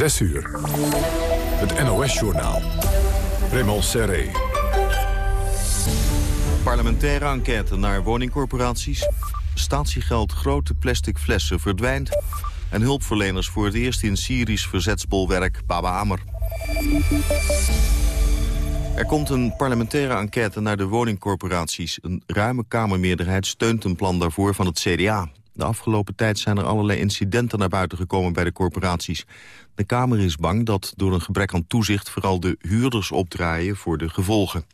6 uur. Het NOS-journaal. Raymond Serré. Parlementaire enquête naar woningcorporaties. Statiegeld grote plastic flessen verdwijnt. En hulpverleners voor het eerst in Syrisch verzetsbolwerk Baba Amr. Er komt een parlementaire enquête naar de woningcorporaties. Een ruime Kamermeerderheid steunt een plan daarvoor van het CDA. De afgelopen tijd zijn er allerlei incidenten naar buiten gekomen bij de corporaties. De Kamer is bang dat door een gebrek aan toezicht vooral de huurders opdraaien voor de gevolgen.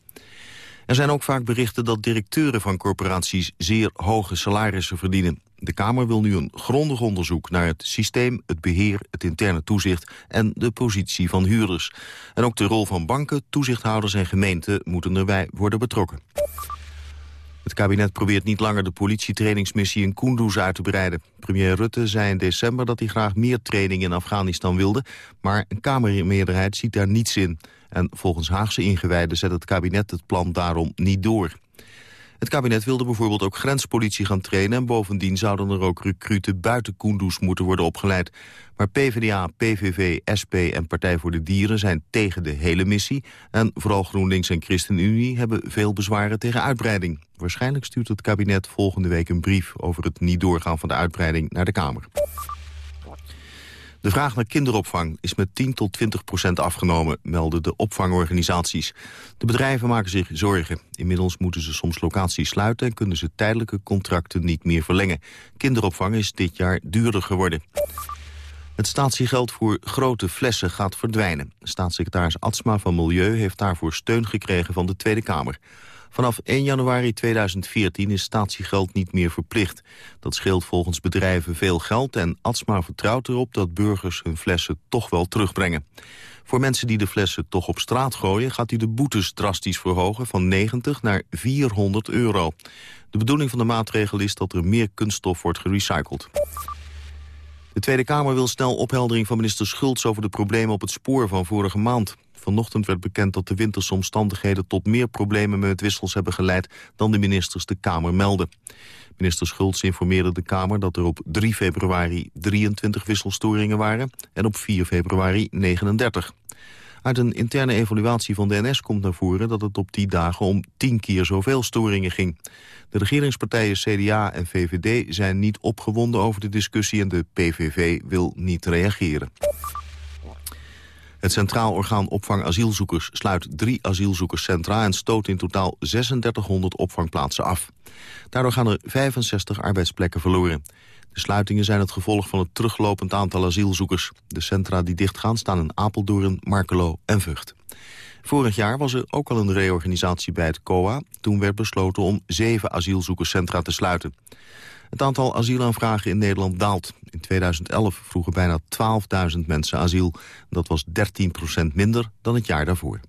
Er zijn ook vaak berichten dat directeuren van corporaties zeer hoge salarissen verdienen. De Kamer wil nu een grondig onderzoek naar het systeem, het beheer, het interne toezicht en de positie van huurders. En ook de rol van banken, toezichthouders en gemeenten moeten erbij worden betrokken. Het kabinet probeert niet langer de politietrainingsmissie in Kunduz uit te breiden. Premier Rutte zei in december dat hij graag meer training in Afghanistan wilde, maar een Kamermeerderheid ziet daar niets in. En volgens Haagse ingewijden zet het kabinet het plan daarom niet door. Het kabinet wilde bijvoorbeeld ook grenspolitie gaan trainen... en bovendien zouden er ook recruten buiten Kunduz moeten worden opgeleid. Maar PvdA, PVV, SP en Partij voor de Dieren zijn tegen de hele missie... en vooral GroenLinks en ChristenUnie hebben veel bezwaren tegen uitbreiding. Waarschijnlijk stuurt het kabinet volgende week een brief... over het niet doorgaan van de uitbreiding naar de Kamer. De vraag naar kinderopvang is met 10 tot 20 procent afgenomen, melden de opvangorganisaties. De bedrijven maken zich zorgen. Inmiddels moeten ze soms locaties sluiten en kunnen ze tijdelijke contracten niet meer verlengen. Kinderopvang is dit jaar duurder geworden. Het statiegeld voor grote flessen gaat verdwijnen. Staatssecretaris Atsma van Milieu heeft daarvoor steun gekregen van de Tweede Kamer. Vanaf 1 januari 2014 is statiegeld niet meer verplicht. Dat scheelt volgens bedrijven veel geld en Atsma vertrouwt erop dat burgers hun flessen toch wel terugbrengen. Voor mensen die de flessen toch op straat gooien gaat hij de boetes drastisch verhogen van 90 naar 400 euro. De bedoeling van de maatregel is dat er meer kunststof wordt gerecycled. De Tweede Kamer wil snel opheldering van minister Schultz over de problemen op het spoor van vorige maand. Vanochtend werd bekend dat de winterse omstandigheden tot meer problemen met wissels hebben geleid dan de ministers de Kamer melden. Minister Schultz informeerde de Kamer dat er op 3 februari 23 wisselstoringen waren en op 4 februari 39. Uit een interne evaluatie van de NS komt naar voren dat het op die dagen om 10 keer zoveel storingen ging. De regeringspartijen CDA en VVD zijn niet opgewonden over de discussie en de PVV wil niet reageren. Het Centraal Orgaan Opvang Asielzoekers sluit drie asielzoekerscentra... en stoot in totaal 3600 opvangplaatsen af. Daardoor gaan er 65 arbeidsplekken verloren. De sluitingen zijn het gevolg van het teruglopend aantal asielzoekers. De centra die dichtgaan staan in Apeldoorn, Markelo en Vught. Vorig jaar was er ook al een reorganisatie bij het COA. Toen werd besloten om zeven asielzoekerscentra te sluiten. Het aantal asielaanvragen in Nederland daalt. In 2011 vroegen bijna 12.000 mensen asiel. Dat was 13% minder dan het jaar daarvoor.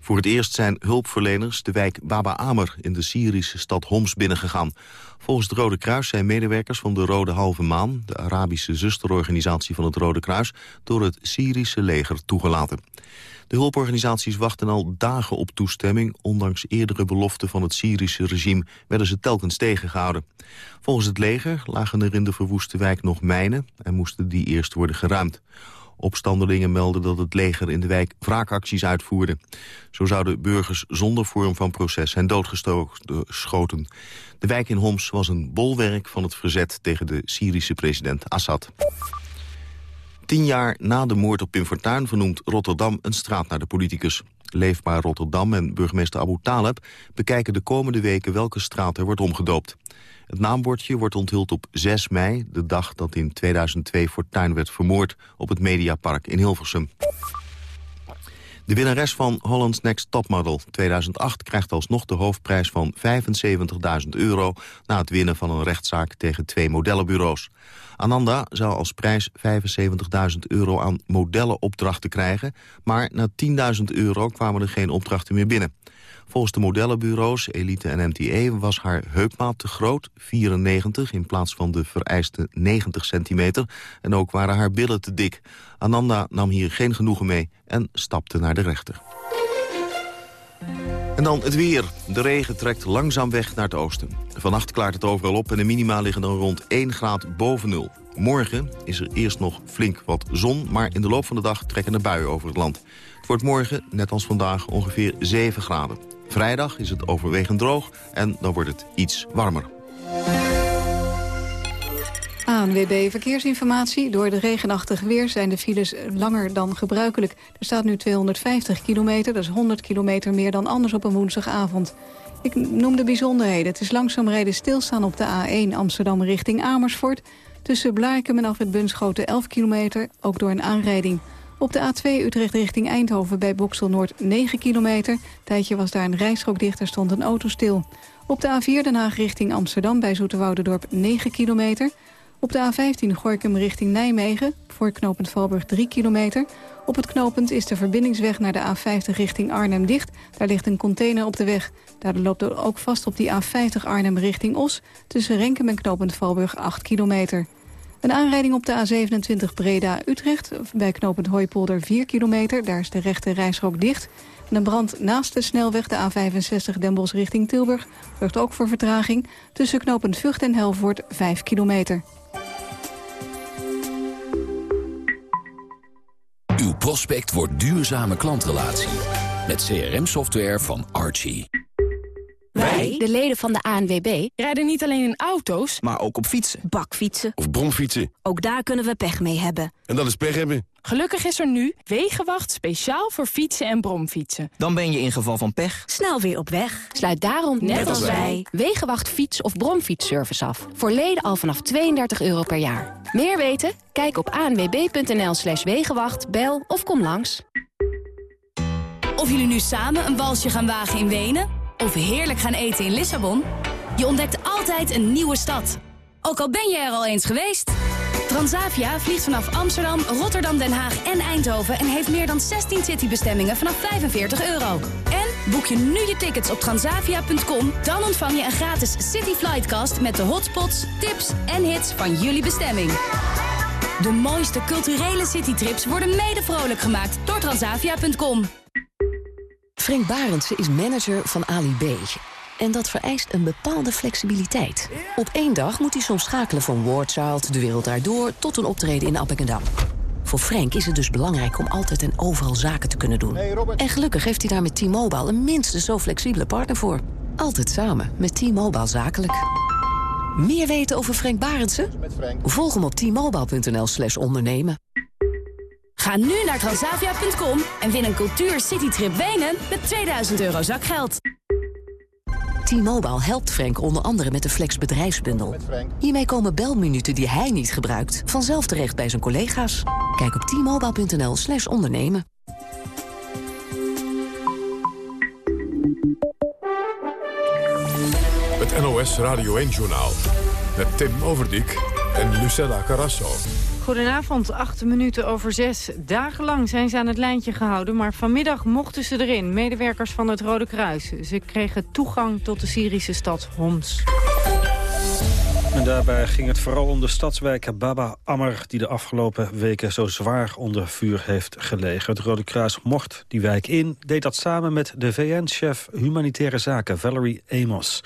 Voor het eerst zijn hulpverleners de wijk Baba Amer in de Syrische stad Homs binnengegaan. Volgens het Rode Kruis zijn medewerkers van de Rode Halve Maan, de Arabische zusterorganisatie van het Rode Kruis, door het Syrische leger toegelaten. De hulporganisaties wachten al dagen op toestemming. Ondanks eerdere beloften van het Syrische regime werden ze telkens tegengehouden. Volgens het leger lagen er in de verwoeste wijk nog mijnen... en moesten die eerst worden geruimd. Opstandelingen melden dat het leger in de wijk wraakacties uitvoerde. Zo zouden burgers zonder vorm van proces zijn doodgeschoten. De wijk in Homs was een bolwerk van het verzet tegen de Syrische president Assad. Tien jaar na de moord op Pim Fortuyn vernoemt Rotterdam een straat naar de politicus. Leefbaar Rotterdam en burgemeester Abu Taleb bekijken de komende weken welke straat er wordt omgedoopt. Het naambordje wordt onthuld op 6 mei, de dag dat in 2002 Fortuyn werd vermoord op het Mediapark in Hilversum. De winnares van Holland's Next Topmodel 2008 krijgt alsnog de hoofdprijs van 75.000 euro... na het winnen van een rechtszaak tegen twee modellenbureaus. Ananda zou als prijs 75.000 euro aan modellenopdrachten krijgen... maar na 10.000 euro kwamen er geen opdrachten meer binnen. Volgens de modellenbureaus Elite en MTA was haar heupmaat te groot, 94 in plaats van de vereiste 90 centimeter. En ook waren haar billen te dik. Ananda nam hier geen genoegen mee en stapte naar de rechter. En dan het weer. De regen trekt langzaam weg naar het oosten. Vannacht klaart het overal op en de minima liggen dan rond 1 graad boven nul. Morgen is er eerst nog flink wat zon, maar in de loop van de dag trekken er buien over het land. Het wordt morgen, net als vandaag, ongeveer 7 graden. Vrijdag is het overwegend droog en dan wordt het iets warmer. ANWB Verkeersinformatie. Door de regenachtige weer zijn de files langer dan gebruikelijk. Er staat nu 250 kilometer, dat is 100 kilometer meer dan anders op een woensdagavond. Ik noem de bijzonderheden. Het is langzaam rijden stilstaan op de A1 Amsterdam richting Amersfoort. Tussen Blaakem en Afrit Bunschoten 11 kilometer, ook door een aanrijding. Op de A2 Utrecht richting Eindhoven bij Boksel Noord 9 kilometer. Tijdje was daar een rijstrook dicht, stond een auto stil. Op de A4 Den Haag richting Amsterdam bij Zoeterwoudendorp 9 kilometer. Op de A15 Gorkum richting Nijmegen, voor knooppunt Valburg 3 kilometer. Op het knooppunt is de verbindingsweg naar de A50 richting Arnhem dicht. Daar ligt een container op de weg. Daardoor loopt er ook vast op die A50 Arnhem richting Os... tussen Renkum en knooppunt Valburg 8 kilometer. Een aanrijding op de A27 Breda-Utrecht, bij knooppunt Hooipolder 4 kilometer. Daar is de rechte reisrook dicht. En een brand naast de snelweg, de A65 Den Bosch richting Tilburg... zorgt ook voor vertraging. Tussen knooppunt Vught en Helvoort 5 kilometer. Prospect wordt duurzame klantrelatie. Met CRM-software van Archie. Wij, de leden van de ANWB, rijden niet alleen in auto's, maar ook op fietsen. Bakfietsen. Of bromfietsen. Ook daar kunnen we pech mee hebben. En dat is pech hebben. Gelukkig is er nu Wegenwacht speciaal voor fietsen en bromfietsen. Dan ben je in geval van pech snel weer op weg. Sluit daarom, net, net als wij, Wegenwacht fiets- of bromfietsservice af. Voor leden al vanaf 32 euro per jaar. Meer weten? Kijk op anwb.nl slash Wegenwacht, bel of kom langs. Of jullie nu samen een walsje gaan wagen in Wenen... of heerlijk gaan eten in Lissabon... je ontdekt altijd een nieuwe stad. Ook al ben je er al eens geweest... Transavia vliegt vanaf Amsterdam, Rotterdam, Den Haag en Eindhoven... en heeft meer dan 16 citybestemmingen vanaf 45 euro. En boek je nu je tickets op transavia.com... dan ontvang je een gratis City Flightcast... met de hotspots, tips en hits van jullie bestemming. De mooiste culturele citytrips worden mede vrolijk gemaakt door transavia.com. Frank Barendse is manager van Ali B. En dat vereist een bepaalde flexibiliteit. Op één dag moet hij soms schakelen van Wardchild, De Wereld Daardoor... tot een optreden in Appingedam. Voor Frank is het dus belangrijk om altijd en overal zaken te kunnen doen. En gelukkig heeft hij daar met T-Mobile een minstens zo flexibele partner voor. Altijd samen met T-Mobile Zakelijk. Meer weten over Frank Barendse? Volg hem op t-mobile.nl slash ondernemen. Ga nu naar transavia.com en win een cultuur citytrip Wenen met 2000 euro zakgeld. T-Mobile helpt Frank onder andere met de Flex bedrijfsbundel. Hiermee komen belminuten die hij niet gebruikt vanzelf terecht bij zijn collega's. Kijk op t-mobile.nl slash ondernemen. Het NOS Radio 1-journaal met Tim Overdijk en Lucella Carrasso. Goedenavond, acht minuten over zes. Dagenlang zijn ze aan het lijntje gehouden, maar vanmiddag mochten ze erin. Medewerkers van het Rode Kruis. Ze kregen toegang tot de Syrische stad Homs. En daarbij ging het vooral om de stadswijk Baba Ammer... die de afgelopen weken zo zwaar onder vuur heeft gelegen. Het Rode Kruis mocht die wijk in. Deed dat samen met de VN-chef Humanitaire Zaken, Valerie Amos.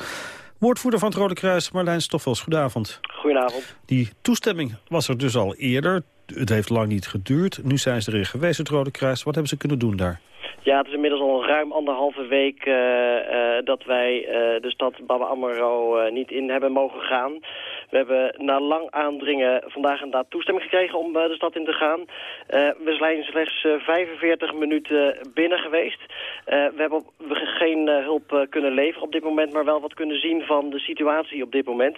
Woordvoerder van het Rode Kruis, Marlijn Stoffels. Goedenavond. Goedenavond. Die toestemming was er dus al eerder. Het heeft lang niet geduurd. Nu zijn ze erin geweest, het Rode Kruis. Wat hebben ze kunnen doen daar? Ja, het is inmiddels al ruim anderhalve week uh, uh, dat wij uh, de stad Baba Amaro niet in hebben mogen gaan. We hebben na lang aandringen vandaag inderdaad toestemming gekregen om de stad in te gaan. we zijn slechts 45 minuten binnen geweest. we hebben geen hulp kunnen leveren op dit moment, maar wel wat kunnen zien van de situatie op dit moment.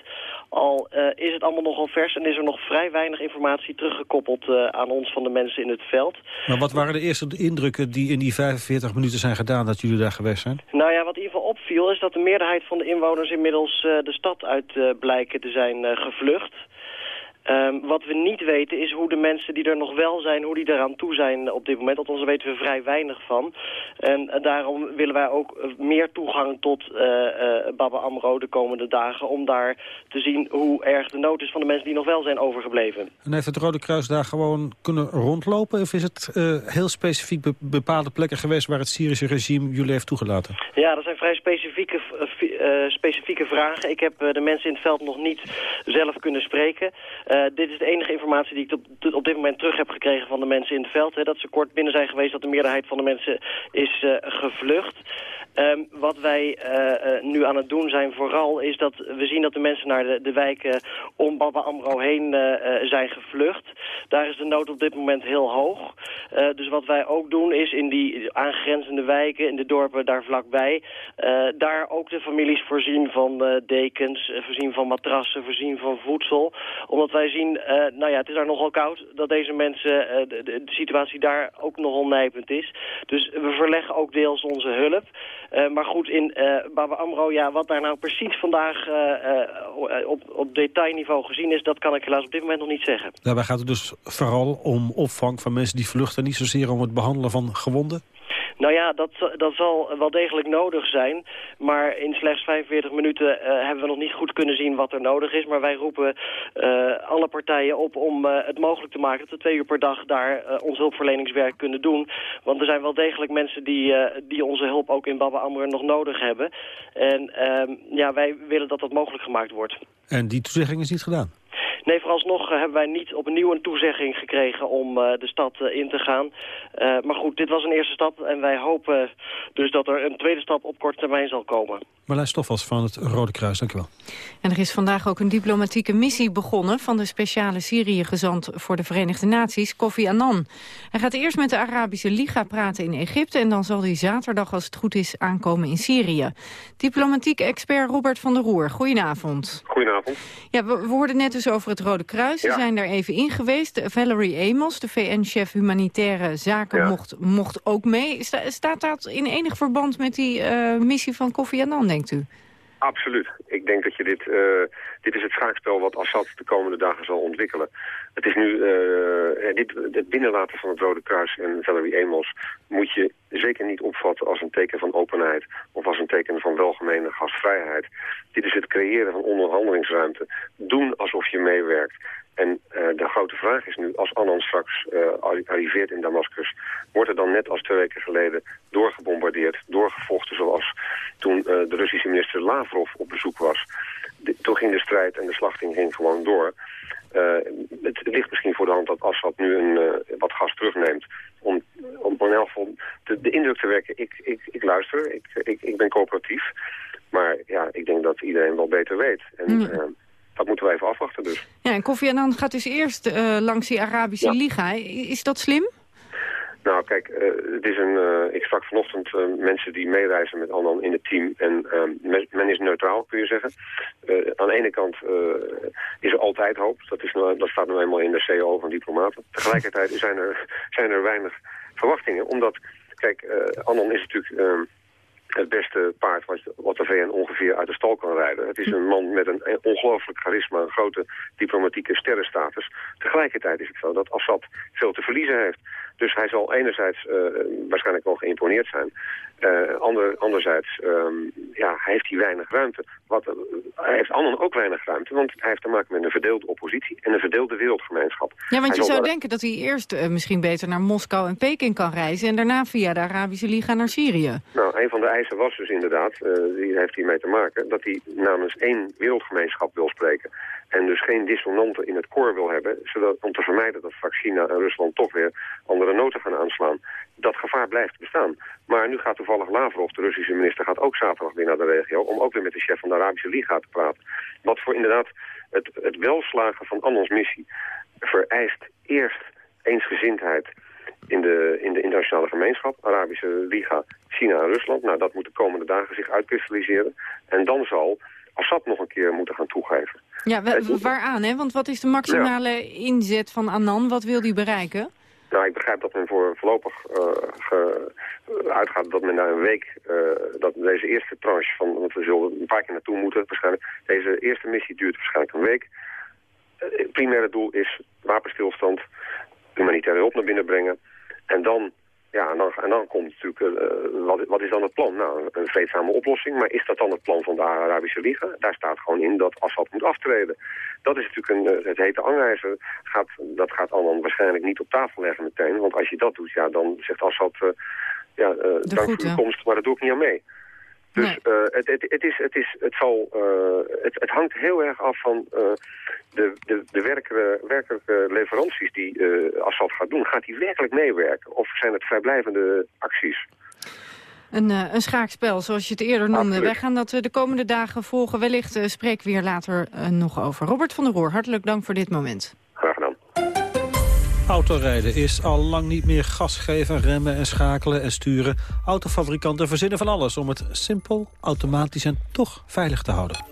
Al is het allemaal nogal vers en is er nog vrij weinig informatie teruggekoppeld aan ons van de mensen in het veld. Maar wat waren de eerste indrukken die in die 45 minuten zijn gedaan dat jullie daar geweest zijn? Nou ja, wat in ieder geval opviel is dat de meerderheid van de inwoners inmiddels de stad uit blijken te zijn uh, gevlucht. Um, wat we niet weten is hoe de mensen die er nog wel zijn, hoe die eraan toe zijn op dit moment. Althans, daar weten we vrij weinig van. En uh, daarom willen wij ook meer toegang tot uh, uh, Baba Amro de komende dagen... om daar te zien hoe erg de nood is van de mensen die nog wel zijn overgebleven. En heeft het Rode Kruis daar gewoon kunnen rondlopen? Of is het heel specifiek be bepaalde plekken geweest... waar het Syrische regime jullie heeft toegelaten? Ja, dat zijn vrij specifieke, specifieke vragen. Ik heb de mensen in het veld nog niet zelf kunnen spreken... Uh, dit is de enige informatie die ik op, dit moment terug heb gekregen van de mensen in het veld. Hè, dat ze kort binnen zijn geweest, dat de meerderheid van de mensen is gevlucht. Um, wat wij uh, uh, nu aan het doen zijn vooral is dat we zien dat de mensen naar de, de wijken om Baba Amro heen uh, zijn gevlucht. Daar is de nood op dit moment heel hoog. dus wat wij ook doen is in die aangrenzende wijken, in de dorpen daar vlakbij, daar ook de families voorzien van dekens, voorzien van matrassen, voorzien van voedsel. Omdat wij zien, nou ja, het is daar nogal koud, dat deze mensen, de, de situatie daar ook nogal nijpend is. Dus we verleggen ook deels onze hulp. Uh, maar goed, in uh, Baba Amro, ja, wat daar nou precies vandaag uh, op, op detailniveau gezien is... dat kan ik helaas op dit moment nog niet zeggen. Daarbij gaat het dus vooral om opvang van mensen die vluchten... niet zozeer om het behandelen van gewonden? Nou ja, dat, dat zal wel degelijk nodig zijn. Maar in slechts 45 minuten uh, hebben we nog niet goed kunnen zien wat er nodig is. Maar wij roepen uh, alle partijen op om uh, het mogelijk te maken... dat we twee uur per dag daar ons hulpverleningswerk kunnen doen. Want er zijn wel degelijk mensen die, die onze hulp ook in Baba Amr nog nodig hebben. En ehm, ja, wij willen dat dat mogelijk gemaakt wordt. En die toezegging is niet gedaan? Nee, vooralsnog uh, hebben wij niet opnieuw een toezegging gekregen om uh, de stad uh, in te gaan. maar goed, dit was een eerste stap en wij hopen dus dat er een tweede stap op korte termijn zal komen. Marlijn Stoffels van het Rode Kruis, dank u wel. En er is vandaag ook een diplomatieke missie begonnen... van de speciale Syrië-gezant voor de Verenigde Naties, Kofi Annan. Hij gaat eerst met de Arabische Liga praten in Egypte... en dan zal hij zaterdag, als het goed is, aankomen in Syrië. Diplomatiek expert Robert van der Roer, goedenavond. Goedenavond. Ja, we, we hoorden net dus over het Rode Kruis. Ze ja. zijn daar even in geweest. Valerie Amos, de VN-chef humanitaire zaken, ja. mocht, mocht ook mee. Sta, staat dat in enig verband met die uh, missie van Kofi Annan, denkt u? Absoluut. Ik denk dat je dit... Uh, dit is het schaakspel wat Assad de komende dagen zal ontwikkelen. Het is nu... Uh, dit, het binnenlaten van het Rode Kruis en Valerie Amos... moet je zeker niet opvatten als een teken van openheid... of als een teken van welgemene gastvrijheid. Dit is het creëren van onderhandelingsruimte. Doen alsof je meewerkt. En uh, de grote vraag is nu, als Annan straks uh, arriveert in Damascus... wordt er dan net als twee weken geleden doorgebombardeerd, doorgevochten... zoals toen uh, de Russische minister Lavrov op bezoek was. De, toen ging de strijd en de slachting ging gewoon door. het, het ligt misschien voor de hand dat Assad nu een, wat gas terugneemt... om, om in de, de indruk te werken, ik, ik, ik luister, ik, ik, ik ben coöperatief... Maar ja, ik denk dat iedereen wel beter weet. En, mm dat moeten we even afwachten dus. Ja, en Kofi Annan gaat dus eerst uh, langs die Arabische ja. Liga. Is dat slim? Nou, kijk, uh, het is een, uh, ik sprak vanochtend mensen die meereizen met Annan in het team. En men, men, is neutraal, kun je zeggen. aan de ene kant is er altijd hoop. Dat, is nou, dat staat nu eenmaal in de CEO van diplomaten. Tegelijkertijd zijn er, zijn er weinig verwachtingen. Omdat, kijk, Annan is natuurlijk het beste paard wat, wat de VN ongeveer uit de stal kan rijden. Het is een man met een ongelooflijk charisma, een grote diplomatieke sterrenstatus. Tegelijkertijd is het zo dat Assad veel te verliezen heeft. Dus hij zal enerzijds uh, waarschijnlijk wel geïmponeerd zijn. Uh, ander, anderzijds um, ja, heeft hij weinig ruimte. Wat, uh, hij heeft Annan ook weinig ruimte, want hij heeft te maken met een verdeelde oppositie en een verdeelde wereldgemeenschap. Ja, want hij je zou wel... denken dat hij eerst misschien beter naar Moskou en Peking kan reizen en daarna via de Arabische Liga naar Syrië. Nou, een van de eisen was dus inderdaad, die heeft hiermee te maken, dat hij namens één wereldgemeenschap wil spreken. En dus geen dissonanten in het koor wil hebben, zodat, om te vermijden dat straks China en Rusland toch weer andere noten gaan aanslaan. Dat gevaar blijft bestaan. Maar nu gaat toevallig Lavrov, de Russische minister, gaat ook zaterdag weer naar de regio... om ook weer met de chef van de Arabische Liga te praten. Wat voor inderdaad het, het welslagen van Annons missie vereist eerst eensgezindheid in de, in de internationale gemeenschap, Arabische Liga, China en Rusland. Nou, dat moet de komende dagen zich uitkristalliseren. En dan zal Assad nog een keer moeten gaan toegeven. Ja, waaraan, hè? Want wat is de maximale ja. inzet van Annan? Wat wil hij bereiken? Nou, ik begrijp dat men voor voorlopig uh, ge, uitgaat dat men na een week, uh, dat deze eerste tranche van, want we zullen een paar keer naartoe moeten waarschijnlijk, deze eerste missie duurt waarschijnlijk een week. het primaire doel is wapenstilstand, humanitaire hulp naar binnen brengen. En dan, ja, en dan, en dan komt natuurlijk, uh, wat, wat is dan het plan? Nou, een vreedzame oplossing, maar is dat dan het plan van de Arabische Liga? Daar staat gewoon in dat Assad moet aftreden. Dat is natuurlijk een, het hete angijzer. Gaat, dat gaat Annan waarschijnlijk niet op tafel leggen meteen. Want als je dat doet, ja, dan zegt Assad... Uh, ja, dank voor uw komst, maar dat doe ik niet aan mee. Dus nee. uh, het, het, het, is, het, is, het, zal, uh, het, het hangt heel erg af van uh, de, de, de werkelijke, werkelijke leveranties die Assad gaat doen. Gaat hij werkelijk meewerken of zijn het vrijblijvende acties? Een, een schaakspel, zoals je het eerder noemde. Wij gaan dat de komende dagen volgen. Wellicht spreken we hier later nog over. Robert van der Roer, hartelijk dank voor dit moment. Autorijden is al lang niet meer gas geven, remmen en schakelen en sturen. Autofabrikanten verzinnen van alles om het simpel, automatisch en toch veilig te houden.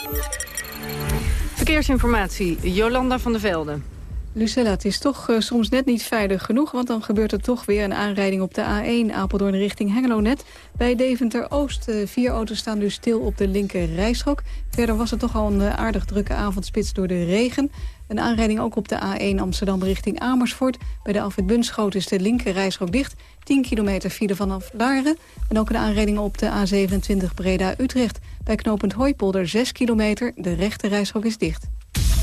Verkeersinformatie, Jolanda van der Velde. Lucella, het is toch uh, soms net niet veilig genoeg... want dan gebeurt er toch weer een aanrijding op de A1 Apeldoorn richting Hengelo net. Bij Deventer-Oost, uh, vier auto's staan dus stil op de linker rijstrook. Verder was het toch al een uh, aardig drukke avondspits door de regen. Een aanrijding ook op de A1 Amsterdam richting Amersfoort. Bij de Alfred Bunschoot is de linker rijstrook dicht. 10 kilometer file vanaf Laren. En ook een aanrijding op de A27 Breda-Utrecht. Bij knooppunt Hooipolder 6 kilometer. De rechte rijstrook is dicht.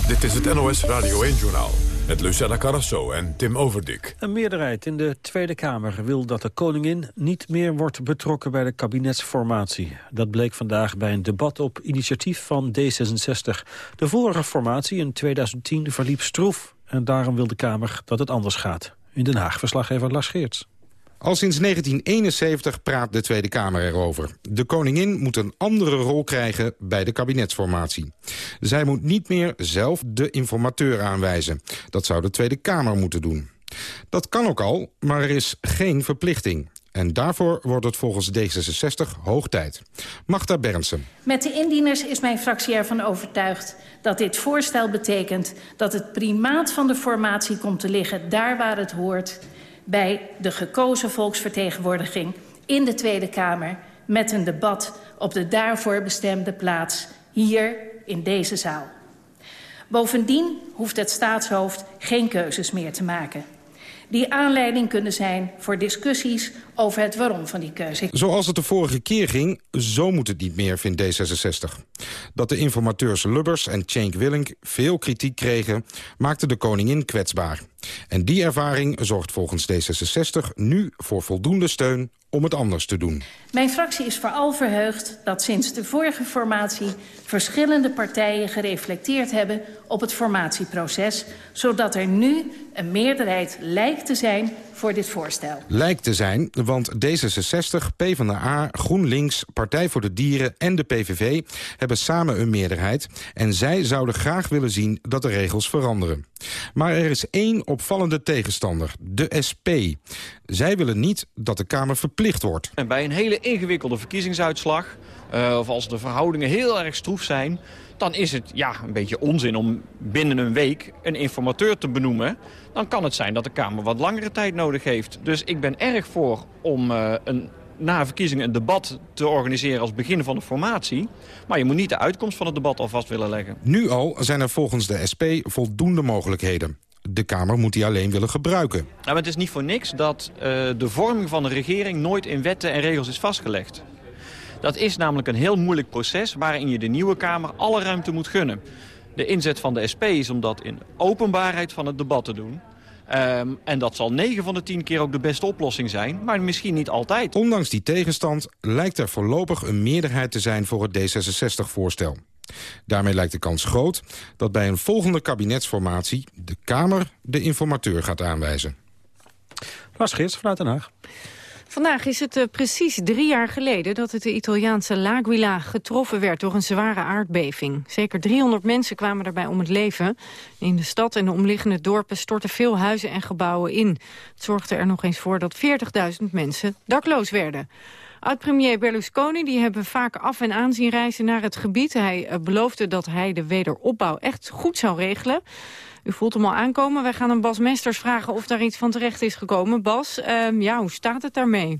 Dit is het NOS Radio 1-journaal met Lucella Carrasso en Tim Overdik. Een meerderheid in de Tweede Kamer wil dat de koningin niet meer wordt betrokken bij de kabinetsformatie. Dat bleek vandaag bij een debat op initiatief van D66. De vorige formatie in 2010 verliep stroef en daarom wil de Kamer dat het anders gaat. In Den Haag verslaggever Lars Geerts. Al sinds 1971 praat de Tweede Kamer erover. De koningin moet een andere rol krijgen bij de kabinetsformatie. Zij moet niet meer zelf de informateur aanwijzen. Dat zou de Tweede Kamer moeten doen. Dat kan ook al, maar er is geen verplichting. En daarvoor wordt het volgens D66 hoog tijd. Magda Bernsen. Met de indieners is mijn fractie ervan overtuigd dat dit voorstel betekent... dat het primaat van de formatie komt te liggen daar waar het hoort bij de gekozen volksvertegenwoordiging in de Tweede Kamer... met een debat op de daarvoor bestemde plaats hier in deze zaal. Bovendien hoeft het staatshoofd geen keuzes meer te maken die aanleiding kunnen zijn voor discussies over het waarom van die keuze. Zoals het de vorige keer ging, zo moet het niet meer, vindt D66. Dat de informateurs Lubbers en Cenk Willink veel kritiek kregen... maakte de koningin kwetsbaar. En die ervaring zorgt volgens D66 nu voor voldoende steun om het anders te doen. Mijn fractie is vooral verheugd dat sinds de vorige formatie... verschillende partijen gereflecteerd hebben op het formatieproces... zodat er nu een meerderheid lijkt te zijn voor dit voorstel. Lijkt te zijn, want D66, PvdA, GroenLinks, Partij voor de Dieren en de PVV... hebben samen een meerderheid en zij zouden graag willen zien dat de regels veranderen. Maar er is één opvallende tegenstander, de SP. Zij willen niet dat de Kamer verplicht wordt. En bij een hele ingewikkelde verkiezingsuitslag... Uh, of als de verhoudingen heel erg stroef zijn... dan is het ja, een beetje onzin om binnen een week een informateur te benoemen. Dan kan het zijn dat de Kamer wat langere tijd nodig heeft. Dus ik ben erg voor om uh, een na verkiezingen een debat te organiseren als begin van de formatie. Maar je moet niet de uitkomst van het debat alvast willen leggen. Nu al zijn er volgens de SP voldoende mogelijkheden. De Kamer moet die alleen willen gebruiken. Nou, maar het is niet voor niks dat uh, de vorming van de regering nooit in wetten en regels is vastgelegd. Dat is namelijk een heel moeilijk proces waarin je de nieuwe Kamer alle ruimte moet gunnen. De inzet van de SP is om dat in openbaarheid van het debat te doen. Um, en dat zal 9 van de 10 keer ook de beste oplossing zijn, maar misschien niet altijd. Ondanks die tegenstand lijkt er voorlopig een meerderheid te zijn voor het D66-voorstel. Daarmee lijkt de kans groot dat bij een volgende kabinetsformatie... de Kamer de informateur gaat aanwijzen. Lars Geerts vanuit Den Haag. Vandaag is het uh, precies drie jaar geleden dat het de Italiaanse L'Aquila getroffen werd door een zware aardbeving. Zeker 300 mensen kwamen daarbij om het leven. In de stad en de omliggende dorpen stortten veel huizen en gebouwen in. Het zorgde er nog eens voor dat 40.000 mensen dakloos werden. Oud-premier Berlusconi die hebben vaak af en aan zien reizen naar het gebied. Hij uh, beloofde dat hij de wederopbouw echt goed zou regelen. U voelt hem al aankomen. Wij gaan aan Bas Mesters vragen of daar iets van terecht is gekomen. Bas, uh, ja, hoe staat het daarmee?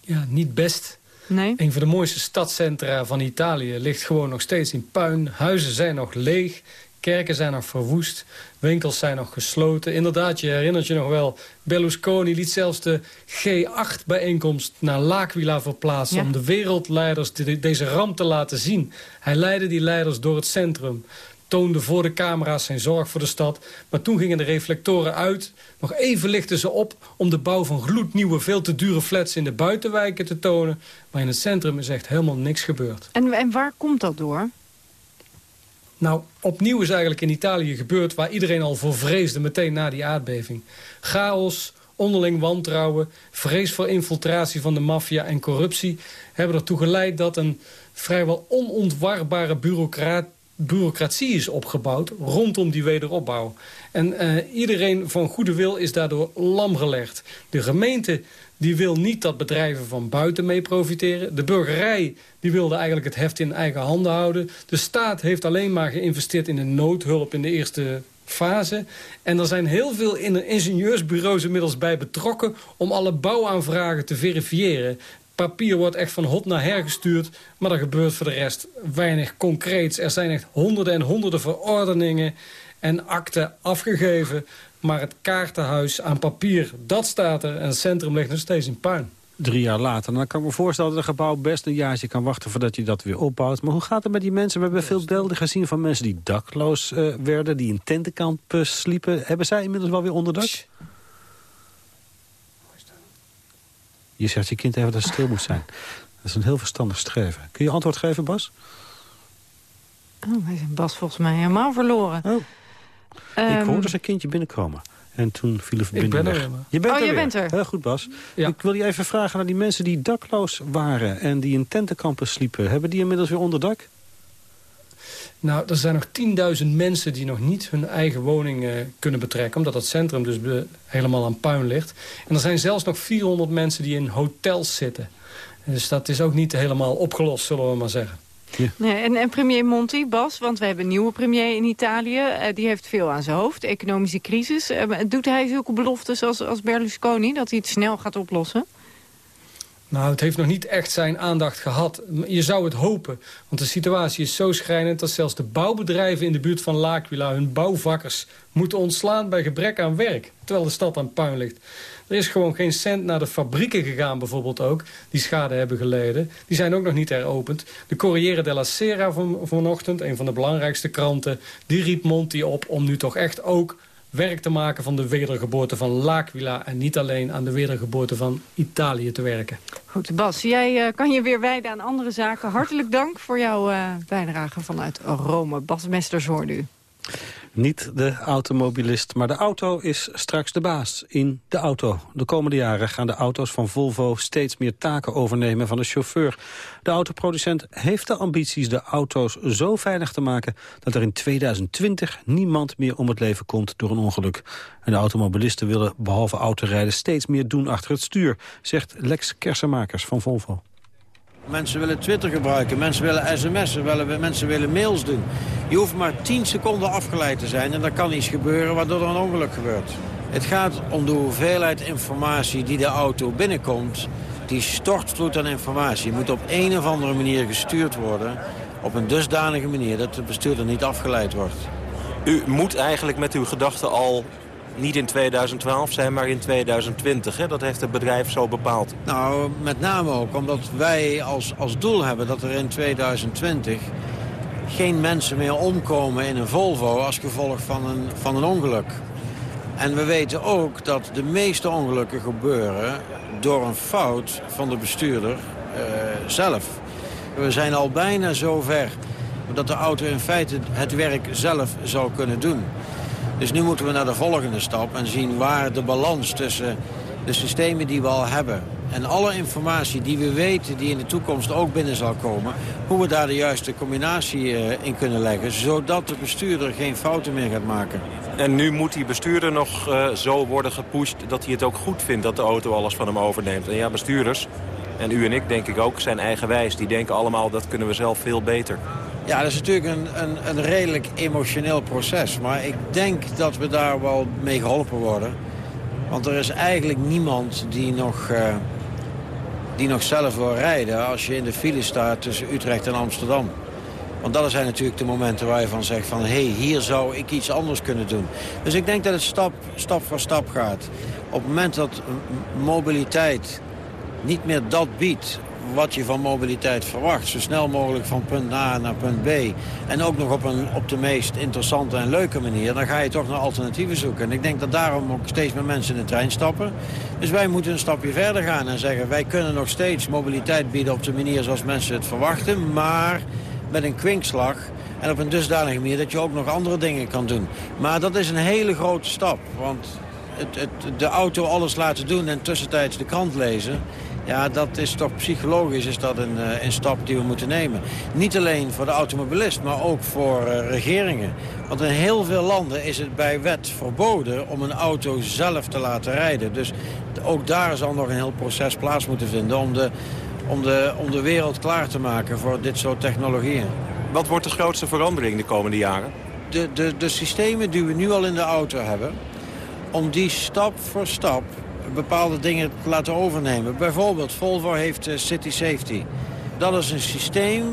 Ja, niet best. Nee? Een van de mooiste stadscentra van Italië ligt gewoon nog steeds in puin. Huizen zijn nog leeg. Kerken zijn nog verwoest. Winkels zijn nog gesloten. Inderdaad, je herinnert je nog wel. Berlusconi liet zelfs de G8-bijeenkomst naar L'Aquila verplaatsen... om de wereldleiders deze ramp te laten zien. Hij leidde die leiders door het centrum toonde voor de camera's zijn zorg voor de stad. Maar toen gingen de reflectoren uit. Nog even lichten ze op om de bouw van gloednieuwe, veel te dure flats in de buitenwijken te tonen. Maar in het centrum is echt helemaal niks gebeurd. En, en waar komt dat door? Nou, opnieuw is eigenlijk in Italië gebeurd waar iedereen al voor vreesde meteen na die aardbeving. Chaos, onderling wantrouwen, vrees voor infiltratie van de maffia en corruptie... hebben ertoe geleid dat een vrijwel onontwarbare bureaucraat bureaucratie is opgebouwd rondom die wederopbouw. En uh, iedereen van goede wil is daardoor lam gelegd. De gemeente die wil niet dat bedrijven van buiten mee profiteren. De burgerij die wilde eigenlijk het heft in eigen handen houden. De staat heeft alleen maar geïnvesteerd in de noodhulp in de eerste fase. En er zijn heel veel ingenieursbureaus inmiddels bij betrokken... om alle bouwaanvragen te verifiëren papier wordt echt van hot naar her gestuurd. Maar er gebeurt voor de rest weinig concreets. Er zijn echt honderden en honderden verordeningen en akten afgegeven. Maar het kaartenhuis aan papier, dat staat er. En het centrum ligt nog steeds in puin. Drie jaar later. Dan kan ik me voorstellen dat een gebouw best een jaartje kan wachten... voordat je dat weer opbouwt. Maar hoe gaat het met die mensen? We hebben veel beelden gezien van mensen die dakloos uh, werden... die in tentenkamp sliepen. Hebben zij inmiddels wel weer onderdak? Je zegt je kind even dat het stil moet zijn. Dat is een heel verstandig streven. Kun je antwoord geven, Bas? Oh, wij zijn Bas volgens mij helemaal verloren. Oh. Um, ik hoorde zijn kindje binnenkomen. En toen viel de verbinding ik ben weg. Je bent oh, er je weer. bent er. Heel goed, Bas. Ik wil je even vragen naar die mensen die dakloos waren... en die in tentenkampen sliepen. Hebben die inmiddels weer onderdak? Nou, er zijn nog 10.000 mensen die nog niet hun eigen woning uh, kunnen betrekken... omdat het centrum dus helemaal aan puin ligt. En er zijn zelfs nog 400 mensen die in hotels zitten. Dus dat is ook niet helemaal opgelost, zullen we maar zeggen. Ja. Nee, en, en, premier Monti, Bas, want we hebben een nieuwe premier in Italië. Uh, die heeft veel aan zijn hoofd, economische crisis. Uh, doet hij zulke beloftes als, als Berlusconi, dat hij het snel gaat oplossen? Nou, het heeft nog niet echt zijn aandacht gehad. Je zou het hopen, want de situatie is zo schrijnend... dat zelfs de bouwbedrijven in de buurt van L'Aquila hun bouwvakkers moeten ontslaan bij gebrek aan werk. Terwijl de stad aan puin ligt. Er is gewoon geen cent naar de fabrieken gegaan bijvoorbeeld ook... die schade hebben geleden. Die zijn ook nog niet heropend. De Corriere della Sera van, vanochtend, een van de belangrijkste kranten... die riep Monti op om nu toch echt ook werk te maken van de wedergeboorte van L'Aquila... en niet alleen aan de wedergeboorte van Italië te werken. Goed, Bas, jij uh, kan je weer wijden aan andere zaken. Hartelijk dank voor jouw uh, bijdrage vanuit Rome. Bas Mesters hoorde u. Niet de automobilist, maar de auto is straks de baas in de auto. De komende jaren gaan de auto's van Volvo steeds meer taken overnemen van de chauffeur. De autoproducent heeft de ambities de auto's zo veilig te maken... dat er in 2020 niemand meer om het leven komt door een ongeluk. En de automobilisten willen behalve autorijden steeds meer doen achter het stuur... zegt Lex Kersenmakers van Volvo. Mensen willen Twitter gebruiken, mensen willen sms'en, mensen willen mails doen. Je hoeft maar 10 seconden afgeleid te zijn en dan kan iets gebeuren waardoor er een ongeluk gebeurt. Het gaat om de hoeveelheid informatie die de auto binnenkomt. Die stortvloed aan informatie moet op een of andere manier gestuurd worden... op een dusdanige manier dat de bestuurder niet afgeleid wordt. U moet eigenlijk met uw gedachten al niet in 2012 zijn, maar in 2020. Hè? Dat heeft het bedrijf zo bepaald. Nou, met name ook omdat wij als, als doel hebben dat er in 2020 geen mensen meer omkomen in een Volvo als gevolg van een, van een ongeluk. En we weten ook dat de meeste ongelukken gebeuren door een fout van de bestuurder uh, zelf. We zijn al bijna zover dat de auto in feite het werk zelf zou kunnen doen. Dus nu moeten we naar de volgende stap en zien waar de balans tussen de systemen die we al hebben... en alle informatie die we weten die in de toekomst ook binnen zal komen... hoe we daar de juiste combinatie in kunnen leggen... zodat de bestuurder geen fouten meer gaat maken. En nu moet die bestuurder nog uh, zo worden gepusht dat hij het ook goed vindt... dat de auto alles van hem overneemt. En ja, bestuurders, en u en ik denk ik ook, zijn eigenwijs. Die denken allemaal dat kunnen we zelf veel beter. Ja, dat is natuurlijk een, een, een, redelijk emotioneel proces. Maar ik denk dat we daar wel mee geholpen worden. Want er is eigenlijk niemand die nog, uh, die nog zelf wil rijden... als je in de file staat tussen Utrecht en Amsterdam. Want dat zijn natuurlijk de momenten waar je van zegt van... hé, hey, hier zou ik iets anders kunnen doen. Dus ik denk dat het stap, stap voor stap gaat. Op het moment dat mobiliteit niet meer dat biedt wat je van mobiliteit verwacht. Zo snel mogelijk van punt A naar punt B. En ook nog op, een, op de meest interessante en leuke manier. Dan ga je toch naar alternatieven zoeken. En ik denk dat daarom ook steeds meer mensen in de trein stappen. Dus wij moeten een stapje verder gaan en zeggen... wij kunnen nog steeds mobiliteit bieden op de manier zoals mensen het verwachten. Maar met een kwinkslag en op een dusdanige manier dat je ook nog andere dingen kan doen. Maar dat is een hele grote stap. Want het, het, de auto alles laten doen en tussentijds de krant lezen... Ja, dat is toch psychologisch is dat een, eh, een stap die we moeten nemen. Niet alleen voor de automobilist, maar ook voor uh, regeringen. Want in heel veel landen is het bij wet verboden om een auto zelf te laten rijden. Dus ook daar zal nog een heel proces plaats moeten vinden... om de, om de, om de wereld klaar te maken voor dit soort technologieën. Wat wordt de grootste verandering de komende jaren? De, de, de systemen die we nu al in de auto hebben... om die stap voor stap bepaalde dingen te laten overnemen. Bijvoorbeeld, Volvo heeft uh, City Safety. Dat is een systeem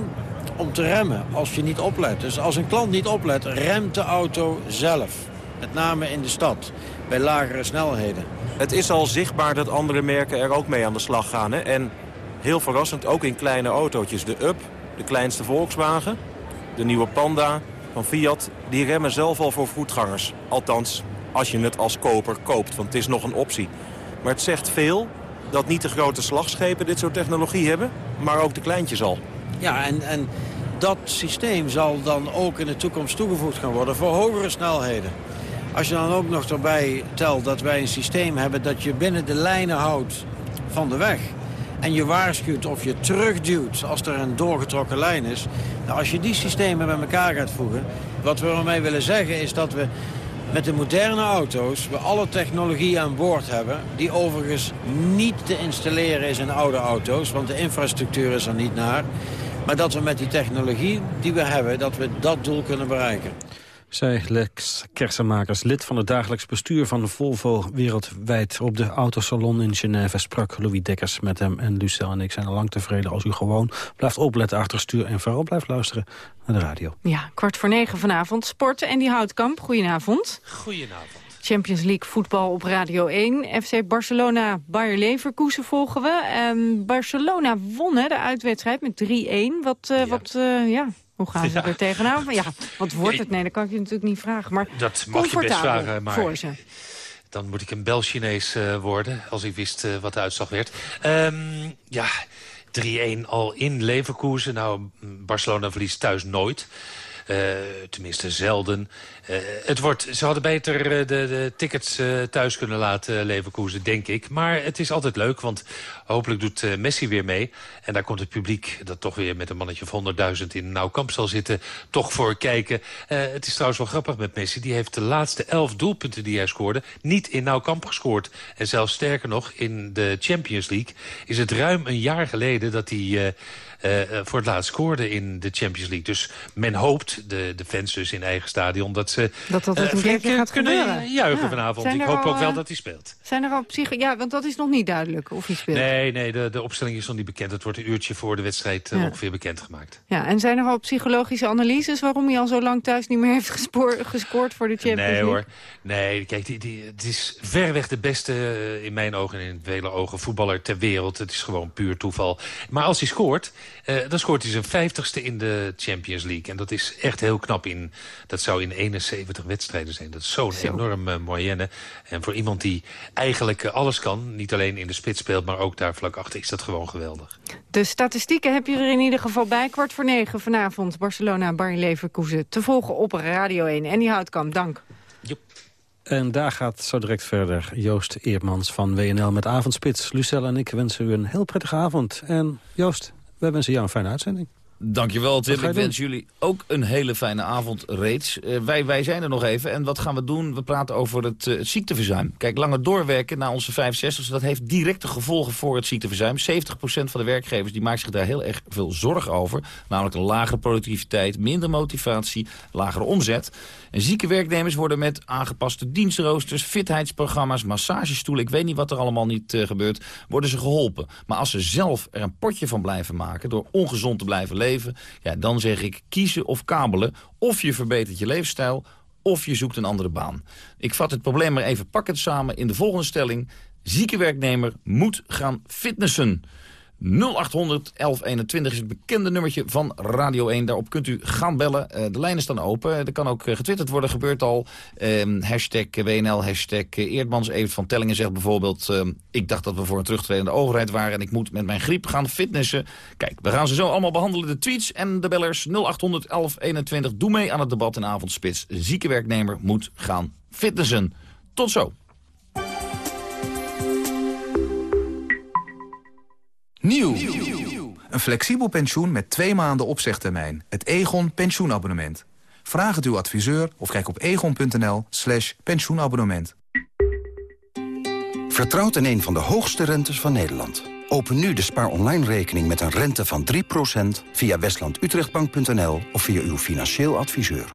om te remmen als je niet oplet. Dus als een klant niet oplet, remt de auto zelf. Met name in de stad, bij lagere snelheden. Het is al zichtbaar dat andere merken er ook mee aan de slag gaan. Hè? En heel verrassend, ook in kleine autootjes. De Up, de kleinste Volkswagen, de nieuwe Panda van Fiat... die remmen zelf al voor voetgangers. Althans, als je het als koper koopt, want het is nog een optie. Maar het zegt veel dat niet de grote slagschepen dit soort technologie hebben, maar ook de kleintjes al. Ja, en, en dat systeem zal dan ook in de toekomst toegevoegd gaan worden voor hogere snelheden. Als je dan ook nog erbij telt dat wij een systeem hebben dat je binnen de lijnen houdt van de weg. En je waarschuwt of je terugduwt als er een doorgetrokken lijn is. Nou, als je die systemen bij elkaar gaat voegen... wat we ermee willen zeggen is dat we met de moderne auto's we alle technologie aan boord hebben... die overigens niet te installeren is in oude auto's... want de infrastructuur is er niet naar. Maar dat we met die technologie die we hebben... dat we dat doel kunnen bereiken. Zij Lex Kersenmakers, lid van het dagelijks bestuur van Volvo wereldwijd. Op de autosalon in Genève sprak Louis Dekkers met hem. En Lucel en ik zijn al lang tevreden als u gewoon blijft opletten achter stuur... en vooral blijft luisteren naar de radio. Ja, kwart voor negen vanavond. Sport en die Houtkamp, goedenavond. Goedenavond. Champions League voetbal op Radio 1. FC Barcelona, Bayer Leverkusen volgen we. En Barcelona won hè, de uitwedstrijd met 3-1. Wat, uh, ja. wat uh, ja, hoe gaan ze ja. er tegenaan? Ja, wat wordt het? Nee, dat kan ik je natuurlijk niet vragen. Maar dat mag je best vragen, maar... voor ze. Dan moet ik een Bel-Chinees uh, worden, als ik wist uh, wat de uitslag werd. Um, ja, 3-1 al in Leverkusen. Nou, Barcelona verliest thuis nooit. Uh, tenminste zelden. Uh, het wordt, ze hadden beter uh, de, de, tickets thuis kunnen laten Leverkusen, denk ik. Maar het is altijd leuk, want hopelijk doet Messi weer mee. En daar komt het publiek, dat toch weer met een mannetje van 100.000 in Nou Kamp zal zitten, toch voor kijken. het is trouwens wel grappig met Messi. Die heeft de laatste elf doelpunten die hij scoorde niet in Nou Kamp gescoord. En zelfs sterker nog, in de Champions League is het ruim een jaar geleden dat hij... Uh, voor het laatst scoorde in de Champions League. Dus men hoopt, de, de fans dus in eigen stadion... dat ze dat dat het uh, flink gaat kunnen gebeuren. juichen ja. vanavond. Ik hoop al, ook wel dat hij speelt. Zijn er al. Ja, want dat is nog niet duidelijk of hij speelt. Nee, nee de, de opstelling is nog niet bekend. Het wordt een uurtje voor de wedstrijd ja. ongeveer bekendgemaakt. Ja, en zijn er al psychologische analyses... waarom hij al zo lang thuis niet meer heeft gescoord voor de Champions nee, League? Nee hoor. Nee, kijk, die, die, het is verreweg de beste in mijn ogen en in vele ogen voetballer ter wereld. Het is gewoon puur toeval. Maar als hij scoort, dan scoort hij zijn vijftigste in de Champions League. En dat is echt heel knap. In, dat zou in 71 wedstrijden zijn. Dat is zo'n enorme uh, moyenne. En voor iemand die eigenlijk uh, alles kan... niet alleen in de spits speelt, maar ook daar vlak achter... is dat gewoon geweldig. De statistieken heb je er in ieder geval bij. Kwart voor negen vanavond Barcelona, Bayern Leverkusen. Te volgen op Radio 1. En die Houtkamp, dank. Yep. En daar gaat zo direct verder Joost Eermans van WNL met Avondspits. Lucelle en ik wensen u een heel prettige avond. En Joost, wij wensen jou een fijne uitzending. Dankjewel Tim, ik wens jullie ook een hele fijne avond reeds. Uh, wij, wij zijn er nog even en wat gaan we doen? We praten over het, uh, het ziekteverzuim. Kijk, langer doorwerken naar onze 65, dat heeft directe gevolgen voor het ziekteverzuim. 70% van de werkgevers die maakt zich daar heel erg veel zorgen over. Namelijk een lagere productiviteit, minder motivatie, lagere omzet. Zieke werknemers worden met aangepaste dienstroosters, fitheidsprogramma's, massagestoelen, ik weet niet wat er allemaal niet uh, gebeurt, worden ze geholpen. Maar als ze zelf er een potje van blijven maken door ongezond te blijven leven. Ja, dan zeg ik kiezen of kabelen. Of je verbetert je levensstijl, of je zoekt een andere baan. Ik vat het probleem maar even pakkend samen in de volgende stelling. Zieke werknemer moet gaan fitnessen. 0800 1121 is het bekende nummertje van Radio 1. Daarop kunt u gaan bellen. Uh, de lijnen staan open. Er kan ook uh, getwitterd worden, gebeurt al. Uh, hashtag WNL, hashtag Eerdmans. Evert van Tellingen zegt bijvoorbeeld... Ehm, ik dacht dat we voor een terugtredende overheid waren... en ik moet met mijn griep gaan fitnessen. Kijk, we gaan ze zo allemaal behandelen. De tweets en de bellers 0800 1121. Doe mee aan het debat in Avondspits. Zieke werknemer moet gaan fitnessen. Tot zo. Nieuw. Een flexibel pensioen met twee maanden opzegtermijn. Het Egon pensioenabonnement. Vraag het uw adviseur of kijk op egon.nl slash pensioenabonnement. Vertrouwt in een van de hoogste rentes van Nederland. Open nu de spaar online rekening met een rente van 3% via westlandutrechtbank.nl of via uw financieel adviseur.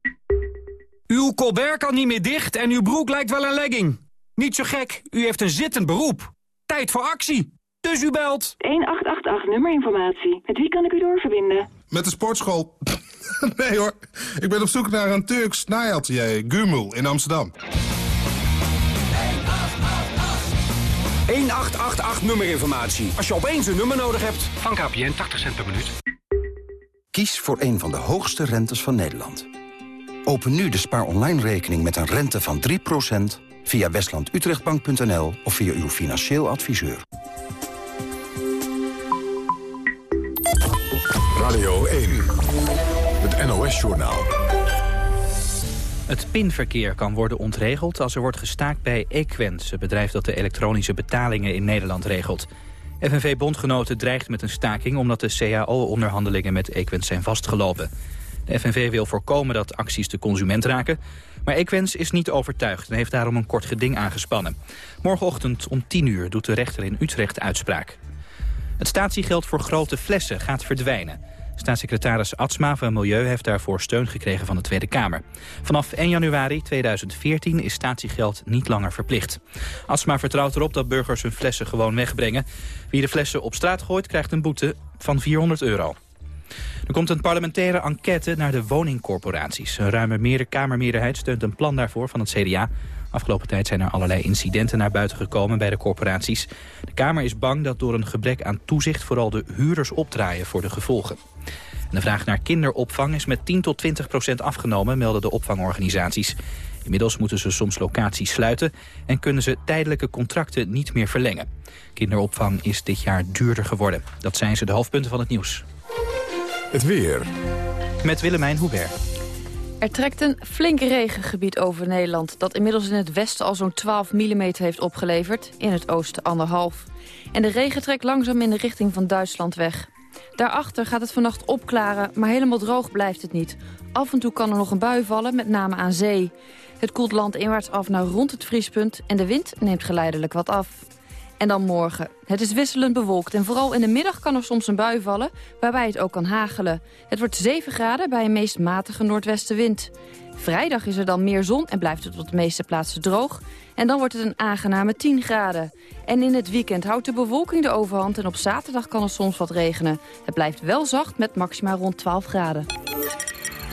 Uw colbert kan niet meer dicht en uw broek lijkt wel een legging. Niet zo gek, u heeft een zittend beroep. Tijd voor actie. Dus u belt. 1888 nummerinformatie. Met wie kan ik u doorverbinden? Met de sportschool. nee hoor, ik ben op zoek naar een Turks naaiatelier, Gumul, in Amsterdam. 1888 nummerinformatie. Als je opeens een nummer nodig hebt. Van KPN 80 cent per minuut. Kies voor een van de hoogste rentes van Nederland. Open nu de spaar online rekening met een rente van 3% via westlandutrechtbank.nl of via uw financieel adviseur. Radio 1, het NOS-journaal. Het pinverkeer kan worden ontregeld als er wordt gestaakt bij Equens... het bedrijf dat de elektronische betalingen in Nederland regelt. FNV-bondgenoten dreigt met een staking... omdat de CAO-onderhandelingen met Equens zijn vastgelopen. De FNV wil voorkomen dat acties de consument raken... maar Equens is niet overtuigd en heeft daarom een kort geding aangespannen. Morgenochtend om 10 uur doet de rechter in Utrecht uitspraak. Het statiegeld voor grote flessen gaat verdwijnen. Staatssecretaris Atsma van Milieu heeft daarvoor steun gekregen van de Tweede Kamer. Vanaf 1 januari 2014 is statiegeld niet langer verplicht. Atsma vertrouwt erop dat burgers hun flessen gewoon wegbrengen. Wie de flessen op straat gooit krijgt een boete van 400 euro. Er komt een parlementaire enquête naar de woningcorporaties. Een ruime kamermeerderheid steunt een plan daarvoor van het CDA. Afgelopen tijd zijn er allerlei incidenten naar buiten gekomen bij de corporaties. De Kamer is bang dat door een gebrek aan toezicht vooral de huurders opdraaien voor de gevolgen. De vraag naar kinderopvang is met 10 tot 20 procent afgenomen, melden de opvangorganisaties. Inmiddels moeten ze soms locaties sluiten en kunnen ze tijdelijke contracten niet meer verlengen. Kinderopvang is dit jaar duurder geworden. Dat zijn ze de hoofdpunten van het nieuws. Het weer. Met Willemijn Hubert. Er trekt een flink regengebied over Nederland... dat inmiddels in het westen al zo'n 12 mm heeft opgeleverd. In het oosten anderhalf. En de regen trekt langzaam in de richting van Duitsland weg. Daarachter gaat het vannacht opklaren, maar helemaal droog blijft het niet. Af en toe kan er nog een bui vallen, met name aan zee. Het koelt landinwaarts af naar rond het vriespunt... en de wind neemt geleidelijk wat af. En dan morgen. Het is wisselend bewolkt en vooral in de middag kan er soms een bui vallen... waarbij het ook kan hagelen. Het wordt 7 graden bij een meest matige noordwestenwind. Vrijdag is er dan meer zon en blijft het op de meeste plaatsen droog. En dan wordt het een aangename 10 graden. En in het weekend houdt de bewolking de overhand... en op zaterdag kan er soms wat regenen. Het blijft wel zacht met maximaal rond 12 graden.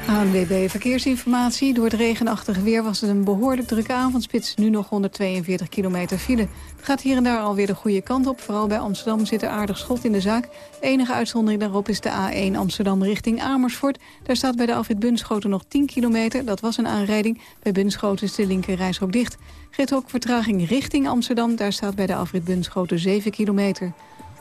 ANWB Verkeersinformatie. Door het regenachtige weer was het een behoorlijk drukke avondspits. Nu nog 142 kilometer file. Het gaat hier en daar alweer de goede kant op. Vooral bij Amsterdam zit er aardig schot in de zaak. Enige uitzondering daarop is de A1 Amsterdam richting Amersfoort. Daar staat bij de Alfred Bunschoten nog 10 kilometer. Dat was een aanrijding. Bij Bunschoten is de linker reishok dicht. Geeft vertraging richting Amsterdam. Daar staat bij de Alfred Bunschoten 7 kilometer.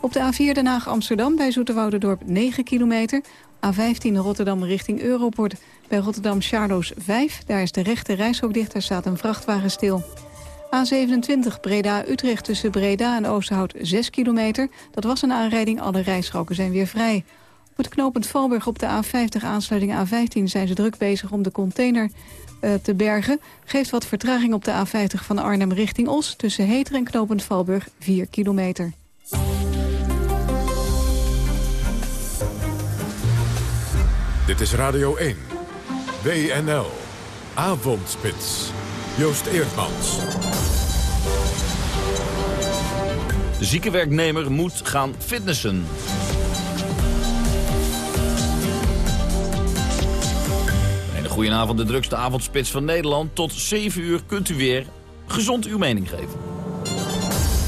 Op de A4 Den Haag-Amsterdam bij Zoeterwouderdorp 9 kilometer. A15 Rotterdam richting Europort. Bij Rotterdam Charloes 5. Daar is de rechte reishok dicht. Daar staat een vrachtwagen stil. A27 Breda-Utrecht tussen Breda en Oosterhout 6 kilometer. Dat was een aanrijding, alle rijstroken zijn weer vrij. Op het knooppunt Valburg op de A50 aansluiting A15 zijn ze druk bezig om de container uh, te bergen. Geeft wat vertraging op de A50 van Arnhem richting Os. Tussen Heter en knooppunt Valburg 4 kilometer. Dit is Radio 1. WNL. Avondspits. Joost Eerdmans. De zieke werknemer moet gaan fitnessen. Een goedenavond, de drukste avondspits van Nederland. Tot 7 uur kunt u weer gezond uw mening geven.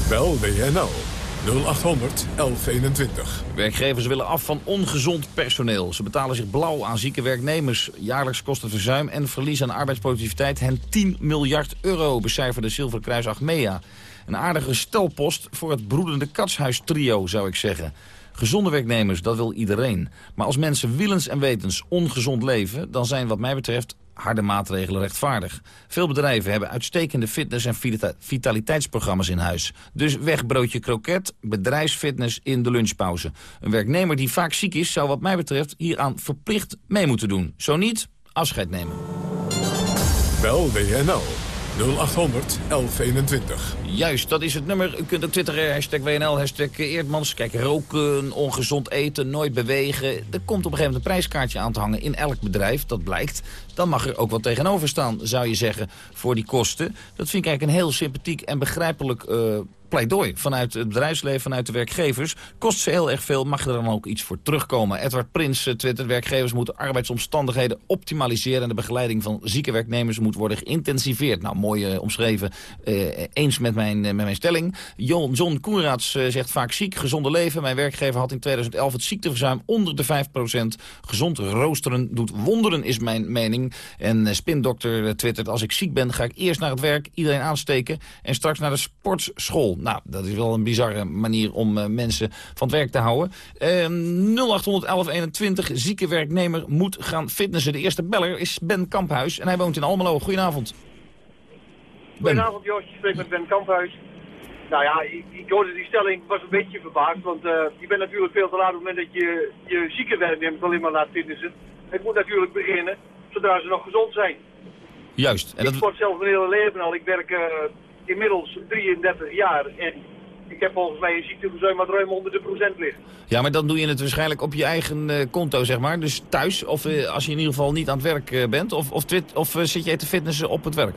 Bel WNL 0800 1121. Werkgevers willen af van ongezond personeel. Ze betalen zich blauw aan zieke werknemers. Jaarlijks kost het verzuim en verlies aan arbeidsproductiviteit hen 10 miljard euro, becijferde Zilveren Kruis Achmea. Een aardige stelpost voor het broedende katshuis-trio, zou ik zeggen. Gezonde werknemers, dat wil iedereen. Maar als mensen willens en wetens ongezond leven... dan zijn wat mij betreft harde maatregelen rechtvaardig. Veel bedrijven hebben uitstekende fitness- en vitaliteitsprogramma's in huis. Dus weg broodje kroket, bedrijfsfitness in de lunchpauze. Een werknemer die vaak ziek is, zou wat mij betreft hieraan verplicht mee moeten doen. Zo niet, afscheid nemen. Bel WNL 0800 1121. Juist, dat is het nummer. U kunt ook twitteren, hashtag WNL, hashtag Eerdmans. Kijk, roken, ongezond eten, nooit bewegen. Er komt op een gegeven moment een prijskaartje aan te hangen in elk bedrijf, dat blijkt. Dan mag er ook wat tegenover staan, zou je zeggen, voor die kosten. Dat vind ik eigenlijk een heel sympathiek en begrijpelijk uh, pleidooi vanuit het bedrijfsleven, vanuit de werkgevers. Kost ze heel erg veel, mag er dan ook iets voor terugkomen. Edward Prins twittert, werkgevers moeten arbeidsomstandigheden optimaliseren... en de begeleiding van zieke werknemers moet worden geïntensiveerd. Nou, mooi omschreven, eens met mijn, met mijn stelling. John, John Koenraads zegt vaak ziek, gezonde leven. Mijn werkgever had in 2011 het ziekteverzuim onder de 5% Gezond roosteren doet wonderen, is mijn mening. En Spindokter twittert, als ik ziek ben ga ik eerst naar het werk, iedereen aansteken... en straks naar de sportschool. Nou, dat is wel een bizarre manier om mensen van het werk te houden. Uh, 081121, zieke werknemer moet gaan fitnessen. De eerste beller is Ben Kamphuis en hij woont in Almelo. Goedenavond. Goedenavond je spreekt met Ben Kamphuis. Nou ja, ik, ik hoorde die stelling, was een beetje verbaasd. Want uh, je bent natuurlijk veel te laat op het moment dat je je zieke werknemers alleen maar laat fitnessen. Het moet natuurlijk beginnen zodra ze nog gezond zijn. Juist. En ik dat... sport zelf mijn hele leven al. Ik werk uh, inmiddels 33 jaar en ik heb volgens mij een ziekteverzuim wat ruim onder de procent ligt. Ja, maar dan doe je het waarschijnlijk op je eigen uh, konto, zeg maar. Dus thuis, of als je in ieder geval niet aan het werk bent, of, of, twit, of zit jij te fitnessen op het werk?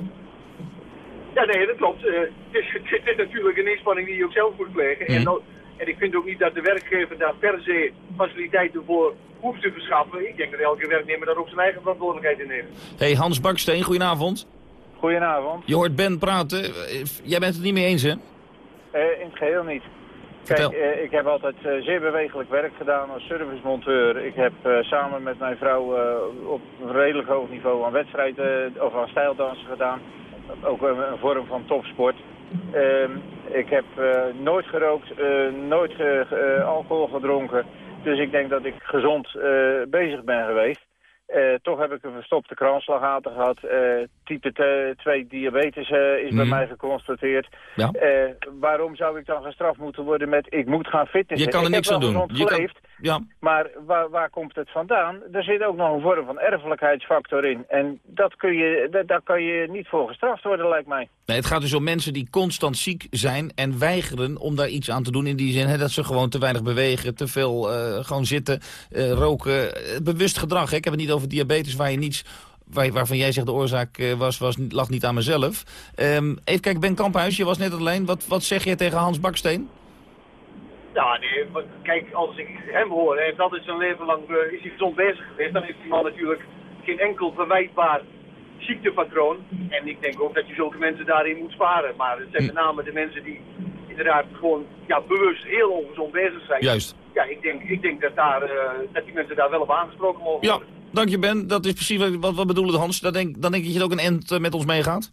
Ja, nee, dat klopt. het, is, het is natuurlijk een inspanning die je ook zelf moet plegen. Mm. En, dan, en ik vind ook niet dat de werkgever daar per se faciliteiten voor hoeft te verschaffen. Ik denk dat elke werknemer daar ook zijn eigen verantwoordelijkheid in heeft. Hey, Hans Baksteen, goedenavond. Goedenavond. Je hoort Ben praten. Jij bent het niet mee eens, hè? Uh, in het geheel niet. Kijk, uh, ik heb altijd uh, zeer bewegelijk werk gedaan als servicemonteur. Ik heb samen met mijn vrouw op een redelijk hoog niveau aan wedstrijden of aan stijldansen gedaan. Ook een, een vorm van topsport. Ehm, ik heb nooit gerookt, nooit alcohol gedronken. Dus ik denk dat ik gezond bezig ben geweest. Uh, toch heb ik een verstopte kransslagaten gehad. Uh, type 2 diabetes uh, is mm. bij mij geconstateerd. Ja. waarom zou ik dan gestraft moeten worden met ik moet gaan fitnessen? Je kan er ik niks aan doen. Je geleefd, kan, ja. Maar waar, waar komt het vandaan? Er zit ook nog een vorm van erfelijkheidsfactor in. En dat kun je, daar kan je niet voor gestraft worden, lijkt mij. Nee, het gaat dus om mensen die constant ziek zijn en weigeren om daar iets aan te doen. In die zin hè, dat ze gewoon te weinig bewegen, te veel gewoon zitten, roken. bewust gedrag, hè? ik heb het niet over diabetes waar je niets waar, waarvan jij zegt de oorzaak uh, was, was, lag niet aan mezelf. Um, even kijken, Ben Kamphuis, je was net alleen. Wat, wat zeg je tegen Hans Baksteen? Ja, nee, kijk, als ik hem hoor, hij heeft altijd zijn leven lang uh, is hij gezond bezig geweest. Dan heeft die man natuurlijk geen enkel verwijtbaar ziektepatroon. En ik denk ook dat je zulke mensen daarin moet sparen. Maar het zijn met name de mensen die inderdaad gewoon ja, bewust heel ongezond bezig zijn. Juist. Ja, ik denk, ik denk dat, daar, uh, dat die mensen daar wel op aangesproken mogen worden. Ja. Dank je Ben, dat is precies wat, wat, wat bedoelde Hans. Dan denk, dan denk ik dat je ook een end met ons meegaat.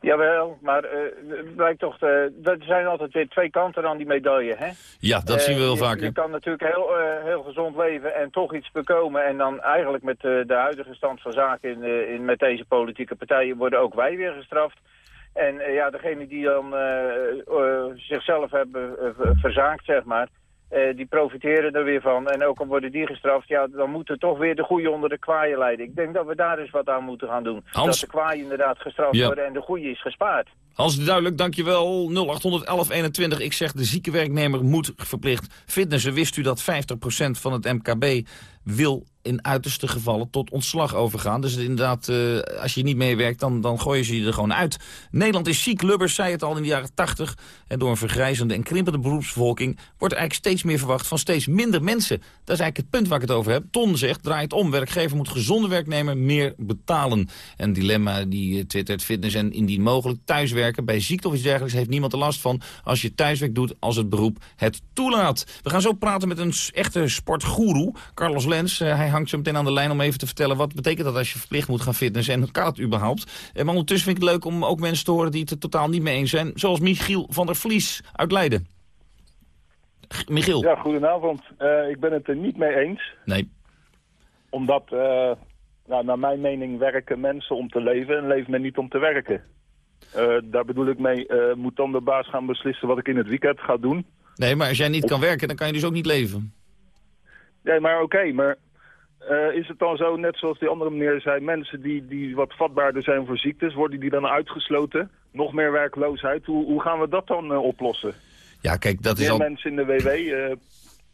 Jawel, maar uh, het blijkt toch, uh, er zijn altijd weer twee kanten aan die medaille, hè? Ja, dat uh, zien we heel vaak. Je kan natuurlijk heel, heel gezond leven en toch iets bekomen. En dan eigenlijk met de huidige stand van zaken in, in, met deze politieke partijen worden ook wij weer gestraft. En ja, degene die dan zichzelf hebben verzaakt, zeg maar... Uh, die profiteren er weer van. En ook al worden die gestraft, ja, dan moeten toch weer de goeie onder de kwaaien leiden. Ik denk dat we daar eens wat aan moeten gaan doen. Hans... Dat de kwaaien inderdaad gestraft ja. worden en de goeie is gespaard. Hans, duidelijk, dankjewel. 081121. Ik zeg, de zieke werknemer moet verplicht fitnessen. Wist u dat 50% van het MKB wil in uiterste gevallen tot ontslag overgaan. Dus inderdaad, uh, als je niet meewerkt, dan, dan gooien ze je er gewoon uit. Nederland is ziek. Lubbers zei het al in de jaren 80. En door een vergrijzende en krimpende beroepsbevolking... wordt er eigenlijk steeds meer verwacht van steeds minder mensen. Dat is eigenlijk het punt waar ik het over heb. Ton zegt, draai het om. Werkgever moet gezonde werknemer meer betalen. Een dilemma die uh, twittert fitness en indien mogelijk thuiswerken. Bij ziekte of iets dergelijks heeft niemand er last van... als je thuiswerk doet als het beroep het toelaat. We gaan zo praten met een echte sportgoeroe, Carlos. Uh, hij hangt zo meteen aan de lijn om even te vertellen... wat betekent dat als je verplicht moet gaan fitnessen en kan het überhaupt? En maar ondertussen vind ik het leuk om ook mensen te horen die het er totaal niet mee eens zijn. Zoals Michiel van der Vlies uit Leiden. Michiel. Ja, goedenavond. Uh, ik ben het er niet mee eens. Nee. Omdat, uh, nou, naar mijn mening, werken mensen om te leven en leeft men niet om te werken. Uh, daar bedoel ik mee, moet dan de baas gaan beslissen wat ik in het weekend ga doen. Nee, maar als jij niet kan werken, dan kan je dus ook niet leven. Nee, maar oké, maar uh, is het dan zo, net zoals die andere meneer zei, mensen die, die wat vatbaarder zijn voor ziektes, worden die dan uitgesloten? Nog meer werkloosheid? Hoe, hoe gaan we dat dan uh, oplossen? Ja, kijk, dat Meer is al... mensen in de WW,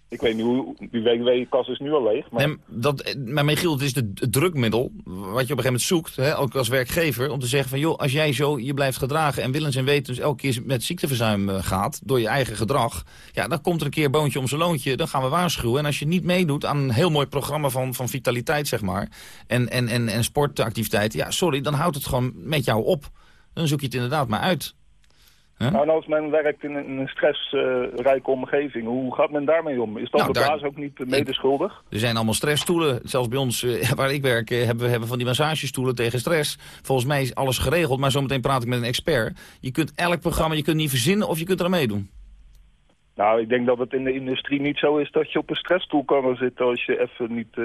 ik weet niet hoe, die WW-kas is nu al leeg. Maar... Nee, dat, maar Michiel, het is het drukmiddel wat je op een gegeven moment zoekt, hè, ook als werkgever, om te zeggen van joh, als jij zo je blijft gedragen en willens en wetens elke keer met ziekteverzuim uh, gaat, door je eigen gedrag, ja, dan komt er een keer boontje om zijn loontje, dan gaan we waarschuwen. En als je niet meedoet aan een heel mooi programma van, van vitaliteit, zeg maar, en, en, en, en sportactiviteiten, ja, sorry, dan houdt het gewoon met jou op. Dan zoek je het inderdaad maar uit. Huh? Nou, als men werkt in een stressrijke uh, omgeving, hoe gaat men daarmee om? Is dan nou, de daar... baas ook niet medeschuldig? Er zijn allemaal stressstoelen. Zelfs bij ons, uh, waar ik werk, uh, hebben we hebben van die massagestoelen tegen stress. Volgens mij is alles geregeld, maar zometeen praat ik met een expert. Je kunt elk programma, je kunt niet verzinnen of je kunt er meedoen. Nou, ik denk dat het in de industrie niet zo is dat je op een stressstoel kan zitten als je even niet...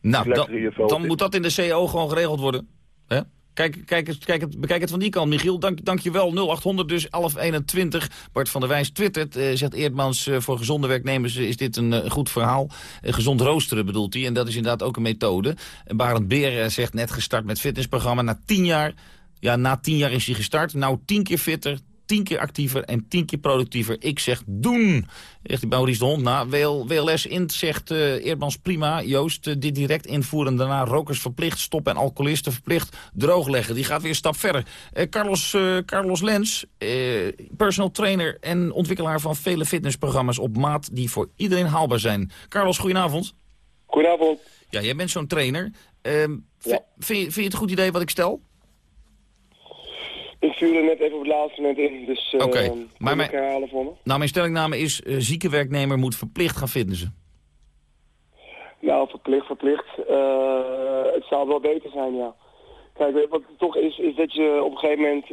nou, dan, dan moet dat in de CO gewoon geregeld worden. Hè? Kijk, kijk, kijk bekijk het van die kant, Michiel. Dank, je wel. 0800 dus 1121. Bart van der Wijs twittert. Uh, zegt Eerdmans, uh, voor gezonde werknemers is dit een goed verhaal. gezond roosteren bedoelt hij. En dat is inderdaad ook een methode. Barend Beer zegt net gestart met fitnessprogramma. Na tien jaar, ja, na tien jaar is hij gestart. Nou, tien keer fitter, tien keer actiever en tien keer productiever. Ik zeg doen. Zegt die Maurice de Hond na. WL, WLS Int zegt uh, Eerdmans prima. Joost, uh, dit direct invoeren. Daarna rokers verplicht. Stoppen en alcoholisten verplicht. Droogleggen. Die gaat weer een stap verder. Uh, Carlos, Carlos Lens, personal trainer en ontwikkelaar van vele fitnessprogramma's op maat die voor iedereen haalbaar zijn. Carlos, goedenavond. Goedenavond. Ja, jij bent zo'n trainer. Ehm, ja. vind, je, vind je het een goed idee wat ik stel? Ik stuurde net even op het laatste moment in, dus uh, Oké, maar mijn, herhalen voor me. Nou, mijn stellingname is, uh, zieke werknemer moet verplicht gaan fitnessen. Nou, verplicht, verplicht. Uh, het zou wel beter zijn, ja. Kijk, wat het toch is, is dat je op een gegeven moment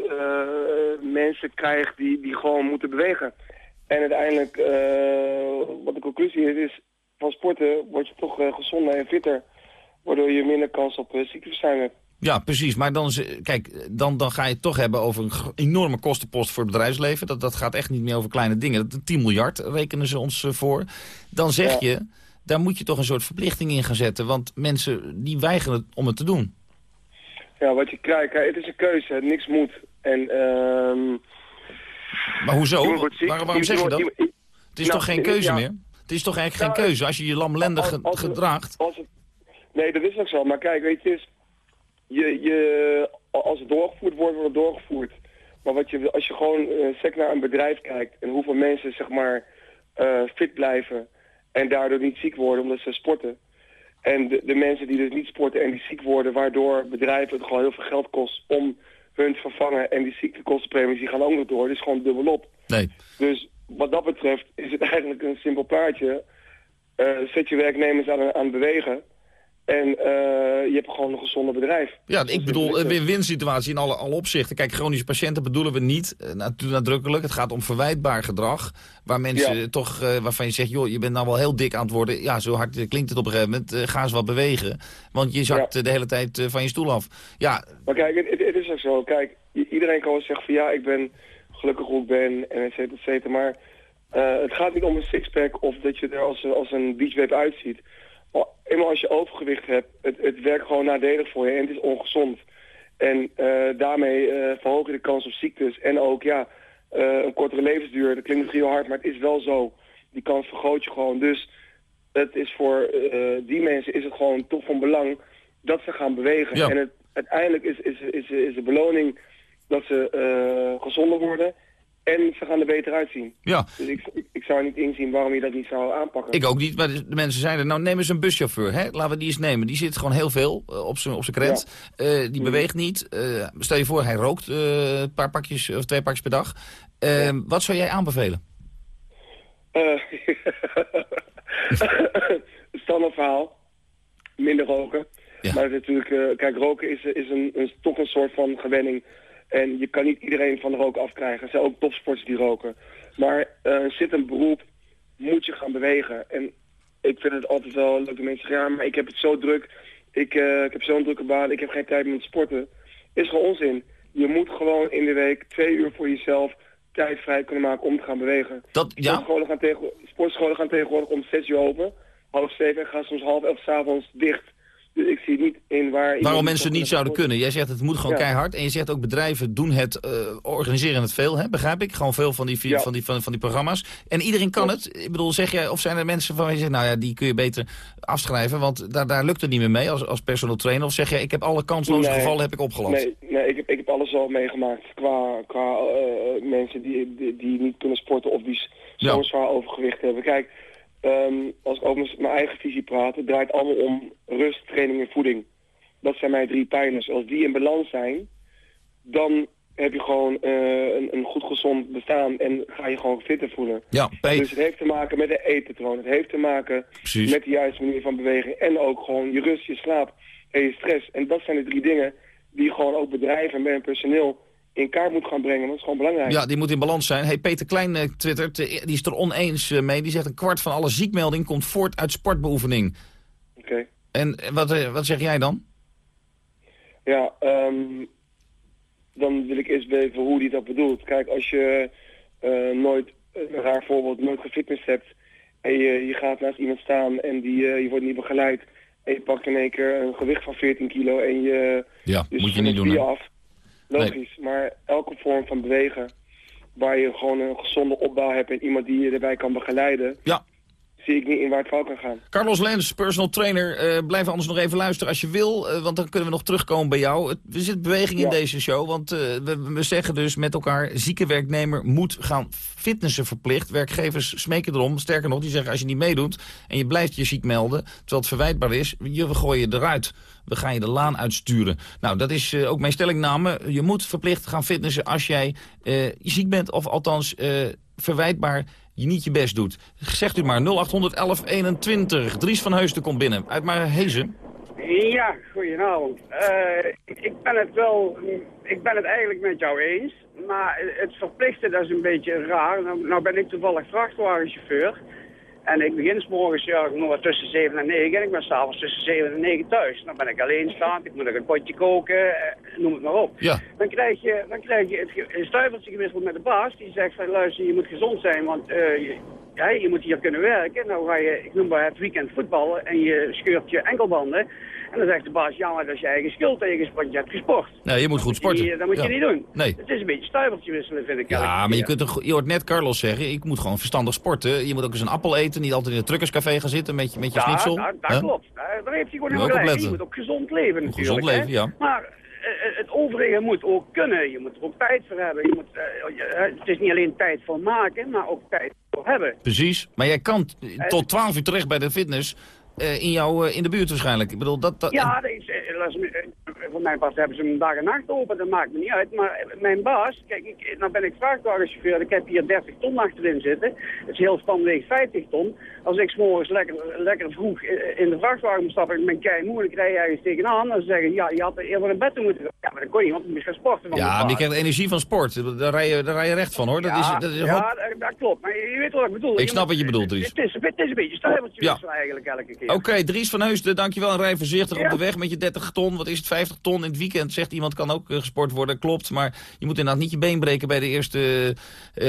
mensen krijgt die, die gewoon moeten bewegen. En uiteindelijk, wat de conclusie is, is van sporten word je toch gezonder en fitter. Waardoor je minder kans op ziekteverzuim hebt. Ja, precies. Maar dan, kijk, dan, dan ga je het toch hebben over een enorme kostenpost voor het bedrijfsleven. Dat, dat gaat echt niet meer over kleine dingen. 10 miljard rekenen ze ons voor. Dan zeg je, daar moet je toch een soort verplichting in gaan zetten. Want mensen die weigeren om het te doen. Ja, wat je krijgt, het is een keuze. Niks moet. En, um... Maar hoezo? Waar, waarom zeg je dat? Het is nou, toch geen keuze ja. meer? Het is toch eigenlijk geen keuze als je je lamlendig ge gedraagt? Als het, nee, dat is ook zo. Maar kijk, weet je, het is je, je, als het doorgevoerd wordt, wordt het doorgevoerd. Maar wat je, als je gewoon uh, sec naar een bedrijf kijkt en hoeveel mensen zeg maar uh, fit blijven en daardoor niet ziek worden omdat ze sporten. En de, de mensen die dus niet sporten en die ziek worden, waardoor bedrijven het gewoon heel veel geld kost om hun te vervangen. En die ziektekostenpremies die gaan ook nog door. Dus gewoon dubbelop. Nee. Dus wat dat betreft is het eigenlijk een simpel plaatje. Uh, zet je werknemers aan, aan het bewegen. En uh, je hebt gewoon een gezonde bedrijf. Ja, ik bedoel een win-win situatie in alle, alle opzichten. Kijk, chronische patiënten bedoelen we niet uh, nadrukkelijk. Het gaat om verwijtbaar gedrag. Waar mensen ja. toch, uh, waarvan je zegt, joh, je bent nou wel heel dik aan het worden. Ja, zo hard klinkt het op een gegeven moment. ga eens wat bewegen. Want je zakt ja. de hele tijd van je stoel af. Ja. Maar kijk, het, het, is ook zo. Kijk, iedereen kan wel zeggen van ja, ik ben gelukkig hoe ik ben. En et cetera, et cetera. Maar het gaat niet om een sixpack of dat je er als, als een beachbabe uitziet eenmaal als je overgewicht hebt, het, het werkt gewoon nadelig voor je en het is ongezond. En uh, daarmee uh, verhoog je de kans op ziektes en ook ja, uh, een kortere levensduur. Dat klinkt misschien heel hard, maar het is wel zo. Die kans vergroot je gewoon. Dus het is voor eh, die mensen is het gewoon toch van belang dat ze gaan bewegen. Ja. En het, uiteindelijk is, is, is, is de beloning dat ze eh, gezonder worden en ze gaan er beter uitzien. Ja. Dus ik, ik, ik zou niet inzien waarom je dat niet zou aanpakken. Ik ook niet, maar de mensen zeiden, nou neem eens een buschauffeur. Hè? Laten we die eens nemen. Die zit gewoon heel veel eh, op zijn op zijn krent. Eh, die beweegt niet. Eh, stel je voor, hij rookt een paar pakjes of twee pakjes per dag. Wat zou jij aanbevelen? Standaard verhaal. Minder roken. Maar natuurlijk, kijk, roken is, is, een, is toch een soort van gewenning. En je kan niet iedereen van de rook afkrijgen. Er zijn ook topsporters die roken. Maar eh zit een beroep, moet je gaan bewegen. En ik vind het altijd wel leuk dat mensen zeggen, ja, maar ik heb het zo druk. Ik, eh, ik heb zo'n drukke baan, ik heb geen tijd meer om te sporten. Is gewoon onzin. Je moet gewoon in de week twee uur voor jezelf tijd vrij kunnen maken om te gaan bewegen. Dat, ja? Sportscholen gaan, tegen, sportscholen gaan tegenwoordig om zes uur open. Half zeven en gaan soms half elf 's avonds dicht. Dus ik zie niet in waar... Waarom mensen nog niet zouden kunnen? Jij zegt het moet gewoon Ja. keihard. En je zegt ook bedrijven doen het, eh, organiseren het veel, hè? begrijp ik? Gewoon veel van die, van, die, van, van die programma's. En iedereen kan het. Ik bedoel, zeg jij, of zijn er mensen van je zegt, nou ja, die kun je beter afschrijven, want daar, daar lukt het niet meer mee als, als personal trainer. Of zeg jij, ik heb alle kansloze Nee. gevallen heb ik opgelost. Nee, nee ik, heb, ik heb alles al meegemaakt qua, qua eh, mensen die, die, die niet kunnen sporten of die zo'n Ja. zwaar overgewicht hebben. Kijk, ehm, als ik over mijn- eigen visie praat, het draait allemaal om rust, training en voeding. Dat zijn mijn drie pijlers. Als die in balans zijn, dan heb je gewoon eh, een, een goed gezond bestaan en ga je gewoon fitter voelen. Ja. Dus het heeft te maken met de eetpatroon. Het heeft te maken Precies. met de juiste manier van beweging. En ook gewoon je rust, je slaap en je stress. En dat zijn de drie dingen die gewoon ook bedrijven en personeel in kaart moet gaan brengen. Dat is gewoon belangrijk. Ja, die moet in balans zijn. Hey, Peter Klein eh, twittert, eh, die is er oneens eh, mee. Die zegt een kwart van alle ziekmelding komt voort uit sportbeoefening. Oké. En wat, wat zeg jij dan? Ja, ehm, dan wil ik eerst weten hoe hij dat bedoelt. Kijk, als je nooit, een raar voorbeeld, nooit gefitness hebt... en je, je gaat naast iemand staan en die, je wordt niet begeleid... en je pakt in één keer een gewicht van 14 kilo en je... Ja, moet je niet doen, af. Logisch, maar elke vorm van bewegen... waar je gewoon een gezonde opbouw hebt en iemand die je erbij kan begeleiden... Ja. Zie ik niet in waar het fout kan gaan. Carlos Lens, personal trainer. eh, blijf anders nog even luisteren als je wil, eh, want dan kunnen we nog terugkomen bij jou. Het, er zit beweging in deze show, want eh, we, we zeggen dus met elkaar... zieke werknemer moet gaan fitnessen verplicht. Werkgevers smeken erom. Sterker nog, die zeggen als je niet meedoet en je blijft je ziek melden... terwijl het verwijtbaar is, je, we gooien je eruit. We gaan je de laan uitsturen. Nou, dat is ook mijn stellingname. Je moet verplicht gaan fitnessen als jij ziek bent... of althans verwijtbaar je niet je best doet. Zegt u maar 0800 1121. Dries van Heusden komt binnen. Uit maar Hezen. Ja, goedenavond. Ik, ik ben het wel, ik ben het eigenlijk met jou eens. Maar het verplichten, dat is een beetje raar. Nou, nou ben ik toevallig vrachtwagenchauffeur. En ik begin s morgens ja, nog tussen 7 en 9 en ik ben s'avonds tussen 7 en 9 thuis. Dan ben ik alleenstaand, ik moet nog een potje koken, eh, noem het maar op. Ja. Dan krijg je, dan krijg je het stuivertje gewisseld met de baas. Die zegt van luister, je moet gezond zijn, want eh, je, ja, je moet hier kunnen werken. Nou ga je, ik noem maar het weekend voetballen en je scheurt je enkelbanden. En dan zegt de baas, ja maar dat is je eigen schuld tegen, want je hebt gesport. Nee, je moet goed sporten. Die, dat moet Ja. je niet doen. Nee. Het is een beetje stuivertje wisselen, vind ik. Ja, maar je, kunt toch, je hoort net Carlos zeggen, ik moet gewoon verstandig sporten. Je moet ook eens een appel eten, niet altijd in het truckerscafé gaan zitten met je, met je Ja, nou, dat klopt. Daar, heeft hij gewoon helemaal ook gelijk. Je moet ook gezond leven natuurlijk. gezond leven, ja. Maar eh, het overige moet ook kunnen. Je moet er ook tijd voor hebben. Je moet, eh, eh, het is niet alleen tijd voor maken, maar ook tijd voor hebben. Precies. Maar jij kan tot 12 uur terecht bij de fitness eh, in, jou, eh, in de buurt waarschijnlijk. Ik bedoel, dat... dat Ja, dat is, eh, dat eh, voor mijn part hebben ze hem dag en nacht open, dat maakt me niet uit. Maar eh, mijn baas, kijk, ik, nou ben ik vrachtwagenchauffeur, ik heb hier 30 ton achterin zitten. Het is heel weegt 50 ton. Als ik 's morgens lekker, lekker vroeg eh, in de vrachtwagen moet stappen, ik ben kei moe en ik rij ergens tegenaan. Dan zeggen ja, je had eerder in bed toe moeten gaan. Ja, maar dat kon niet, want ik moest gaan sporten van Ja, maar je krijgt energie van sport. Daar rij je, daar rij je recht van, hoor. Dat ja, is, dat is ja, hoop- dat, klopt. Maar je weet wat ik bedoel. Ik snap wat je bedoelt, Dries. Het is, het is een beetje stuivertje Ja. eigenlijk elke keer. Oké, Dries van Heusden, dankjewel. En rij voorzichtig Ja. op de weg met je 30 ton. Wat is het, 50 ton in het weekend? Zegt iemand, kan ook eh, gesport worden. Klopt, maar je moet inderdaad niet je been breken... bij de eerste eh,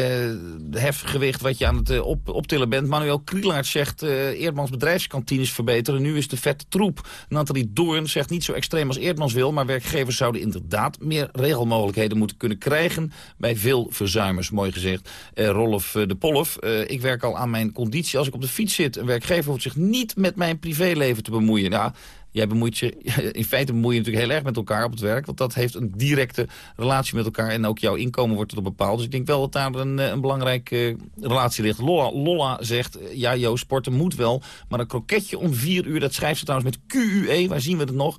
hefgewicht wat je aan het op, optillen bent. Manuel Krielaert zegt, eh Eerdmans bedrijfskantines verbeteren. Nu is de vette troep. Nathalie Doorn zegt niet zo extreem als Eerdmans wil... maar werkgevers zouden inderdaad meer regelmogelijkheden moeten kunnen krijgen... bij veel verzuimers, mooi gezegd. Eh Rollo Rolf de Polf. ik werk al aan mijn conditie als ik op de fiets zit. Een werkgever hoeft zich niet met mijn privéleven te bemoeien. Ja, jij bemoeit je, in feite bemoei je natuurlijk heel erg met elkaar op het werk. Want dat heeft een directe relatie met elkaar. En ook jouw inkomen wordt erop bepaald. Dus ik denk wel dat daar een, een belangrijke relatie ligt. Lolla zegt, ja Jo, sporten moet wel. Maar een kroketje om vier uur, dat schrijft ze trouwens met QUE. Waar zien we het nog?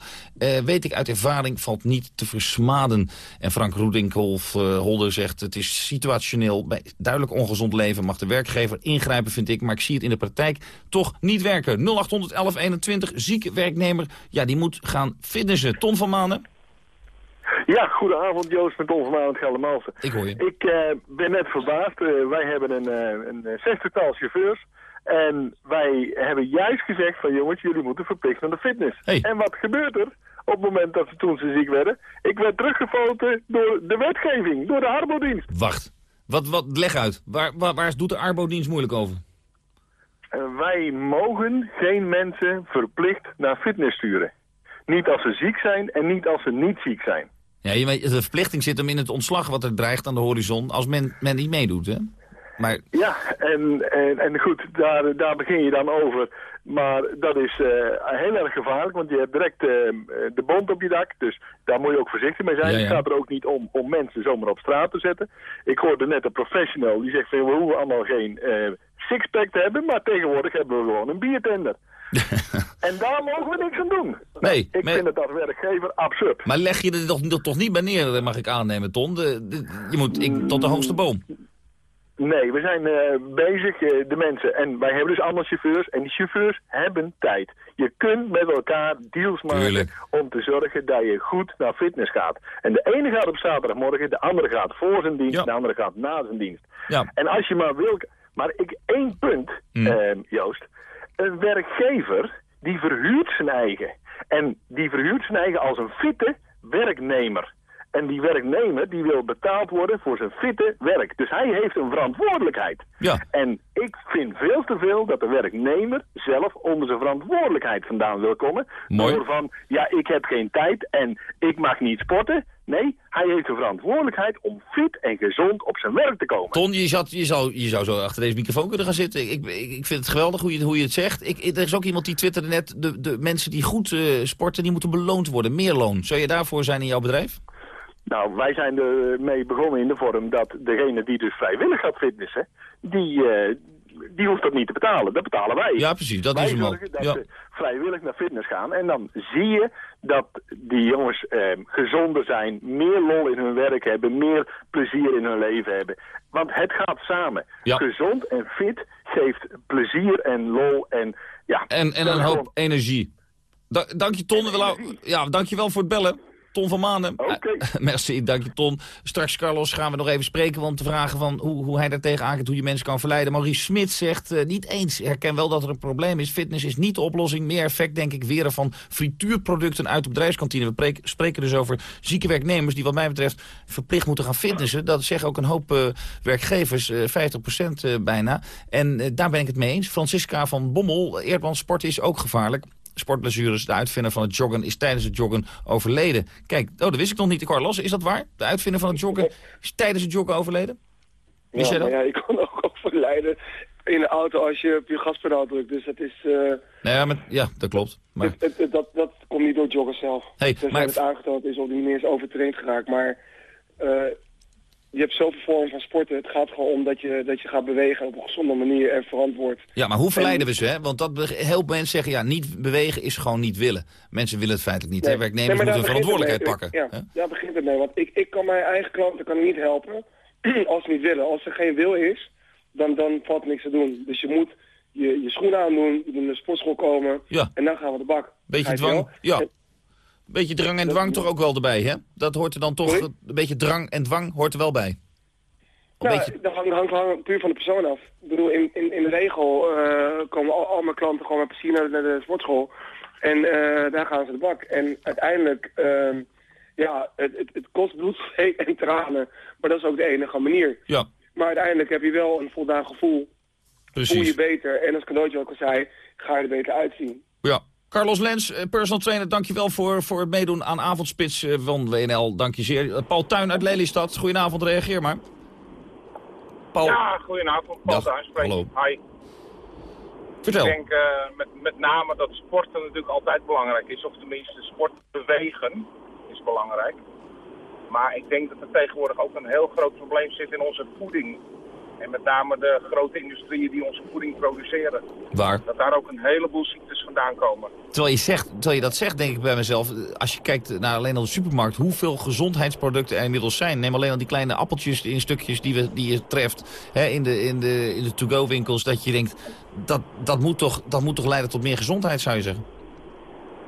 weet ik uit ervaring, valt niet te versmaden. En Frank Roedinkolf uh, Holder zegt, het is situationeel. Duidelijk ongezond leven mag de werkgever ingrijpen, vind ik. Maar ik zie het in de praktijk toch niet werken. 081121, zieke ja, die moet gaan fitnessen. Ton van Manen? Ja, goedenavond Joost met Ton van Manen Geldermalsen. Ik hoor je. Ik uh, ben net verbaasd. Uh, wij hebben een, uh, een zestigtal chauffeurs. En wij hebben juist gezegd van jongens, jullie moeten verplicht naar de fitness. Hey. En wat gebeurt er? Op het moment dat ze toen ze ziek werden. Ik werd teruggefloten door de wetgeving, door de arbodienst. Wacht, wat, wat, leg uit. Waar, waar, waar doet de arbodienst moeilijk over? Wij mogen geen mensen verplicht naar fitness sturen. Niet als ze ziek zijn en niet als ze niet ziek zijn. Ja, je weet, de verplichting zit hem in het ontslag wat er dreigt aan de horizon als men, men niet meedoet, hè? Maar... Ja, en, en, en goed, daar, daar begin je dan over. Maar dat is uh, heel erg gevaarlijk, want je hebt direct uh, de bond op je dak. Dus daar moet je ook voorzichtig mee zijn. Ja, ja. Het gaat er ook niet om om mensen zomaar op straat te zetten. Ik hoorde net een professional die zegt van we hoeven allemaal geen uh, sixpack te hebben, maar tegenwoordig hebben we gewoon een biertender. en daar mogen we niks aan doen. Nee, ik vind het als werkgever absurd. Maar leg je er toch, toch niet bij neer, mag ik aannemen, Ton? De, de, je moet ik, tot de hoogste boom. Nee, we zijn uh, bezig, uh, de mensen. En wij hebben dus allemaal chauffeurs. En die chauffeurs hebben tijd. Je kunt met elkaar deals maken Tuurlijk. om te zorgen dat je goed naar fitness gaat. En de ene gaat op zaterdagmorgen, de andere gaat voor zijn dienst, Ja. de andere gaat na zijn dienst. Ja. En als je maar wil... Maar ik, één punt, Mm. eh, Joost. Een werkgever, die verhuurt zijn eigen. En die verhuurt zijn eigen als een fitte werknemer. En die werknemer die wil betaald worden voor zijn fitte werk. Dus hij heeft een verantwoordelijkheid. Ja. En ik vind veel te veel dat de werknemer zelf onder zijn verantwoordelijkheid vandaan wil komen. Mooi. Door van, ja, ik heb geen tijd en ik mag niet sporten. Nee, hij heeft de verantwoordelijkheid om fit en gezond op zijn werk te komen. Ton, je, zat, je, zou, je zou zo achter deze microfoon kunnen gaan zitten. Ik, ik, ik vind het geweldig hoe je, hoe je het zegt. Ik, er is ook iemand die twitterde net, de, de mensen die goed eh, sporten, die moeten beloond worden. Meer loon. Zou je daarvoor zijn in jouw bedrijf? Nou, wij zijn ermee begonnen in de vorm dat degene die dus vrijwillig gaat fitnessen, die, eh, die hoeft dat niet te betalen. Dat betalen wij. Ja, precies. Dat wij is hem dat Ja. ze vrijwillig naar fitness gaan. En dan zie je dat die jongens eh, gezonder zijn, meer lol in hun werk hebben, meer plezier in hun leven hebben. Want het gaat samen. Ja. Gezond en fit geeft plezier en lol en ja. En, en een hoop gewoon- energie. Da dank je, Ton. Ja, dank je wel voor het bellen. Ton van Manen. Oké. Merci, dank je Ton. Straks, Carlos, gaan we nog even spreken om te vragen van hoe, hoe hij daar tegen aankijkt, hoe je mensen kan verleiden. Maurice Smit zegt eh, niet eens, herken wel dat er een probleem is. Fitness is niet de oplossing. Meer effect, denk ik, weer van frituurproducten uit de bedrijfskantine. We spreken dus over zieke werknemers die wat mij betreft verplicht moeten gaan fitnessen. Dat zeggen ook een hoop eh, werkgevers, eh 50% eh, bijna. En daar ben ik het mee eens. Francisca van Bommel, Eerdmans, sport is ook gevaarlijk. Sportblessures, de uitvinder van het joggen is tijdens het joggen overleden. Kijk, oh, dat wist ik nog niet. Ik hoor los. Is dat waar? De uitvinder van het joggen is tijdens het joggen overleden? Wist ja, jij dat? ja, ik kon ook overlijden in de auto als je op je gaspedaal drukt. Dus dat is... eh, Nou ja, maar, ja, dat klopt. Maar, het, het- het- dat, dat komt niet door joggen zelf. Hey, Tenzij maar- het aangetoond is of die meneer is overtraind geraakt. Maar eh, je hebt zoveel vormen van sporten. Het gaat gewoon om dat je, dat je gaat bewegen op een gezonde manier en verantwoord. ja, maar hoe verleiden we ze? Hè? Want dat, heel veel mensen zeggen, ja, niet bewegen is gewoon niet willen. Mensen willen het feitelijk niet. Hè? Werknemers Nee, moeten hun verantwoordelijkheid pakken. Ja, daar begint het mee. Want ik, ik kan mijn eigen klanten kan niet helpen als ze niet willen. Als er geen wil is, dan, dan valt niks te doen. Dus je moet je, je schoenen aandoen, je moet naar de sportschool komen Ja. en dan gaan we de bak. Beetje dwang, ja. Beetje drang en dwang toch ook wel erbij, hè? Dat hoort er dan toch, een beetje drang en dwang hoort er wel bij. Een Nou, beetje, dat hangt, hangt, hangt puur van de persoon af. Ik bedoel, in, in, in de regel eh, komen al, al mijn klanten gewoon met plezier naar, de- naar de sportschool. En eh, daar gaan ze de bak. En uiteindelijk, ehm, ja, het, het, het kost bloed, zweet en tranen. Maar dat is ook de enige manier. ja, Maar uiteindelijk heb je wel een voldaan gevoel. Voel je precies. beter. En als cadeautje ook al zei, ga je er beter uitzien. Ja. Carlos Lens, eh, personal trainer, dankjewel voor, voor het meedoen aan Avondspits eh, van WNL. Dank je zeer. Eh, Paul Tuin uit Lelystad, goedenavond, reageer maar. Paul. Ja, goedenavond. Paul Dag. Hallo. Hi. Vertel. Ik denk uh, met, met name dat sporten natuurlijk altijd belangrijk is. Of tenminste, sport bewegen is belangrijk. Maar ik denk dat er tegenwoordig ook een heel groot probleem zit in onze voeding. En met name de grote industrieën die onze voeding produceren. Waar? Dat daar ook een heleboel ziektes vandaan komen. Terwijl je, zegt, terwijl je dat zegt, denk ik bij mezelf... als je kijkt naar alleen al de supermarkt... hoeveel gezondheidsproducten er inmiddels zijn. Neem alleen al die kleine appeltjes in stukjes die, we, die je treft... Hè, in de, in de, in de to-go winkels, dat je denkt... Dat, dat, moet toch, dat moet toch leiden tot meer gezondheid, zou je zeggen?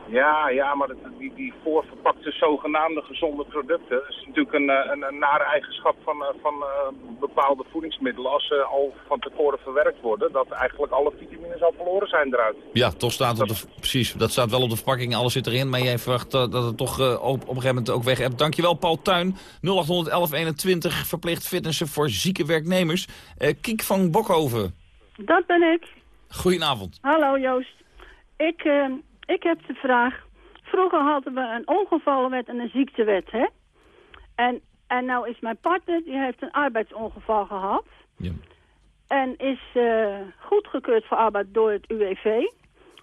Ja, ja, maar die, die voorverpakte zogenaamde gezonde producten... is natuurlijk een, eh, een, een nare eigenschap van, eh, van uh, bepaalde voedingsmiddelen... als ze al van tevoren verwerkt worden... dat eigenlijk alle vitamines al verloren zijn eruit. Ja, toch staat het, de, precies. Dat staat wel op de verpakking, alles zit erin... maar jij verwacht dat het toch uh, op, op een gegeven moment ook weg hebt. Dankjewel, Paul Tuin. 081121 verplicht fitnessen voor zieke werknemers. Kiek van Bokhoven. Dat ben ik. Goedenavond. Hallo Joost. Ik... Ik heb de vraag. Vroeger hadden we een ongevallenwet en een ziektewet, hè? En, en nou is mijn partner, die heeft een arbeidsongeval gehad. Ja. En is uh, goedgekeurd voor arbeid door het UWV.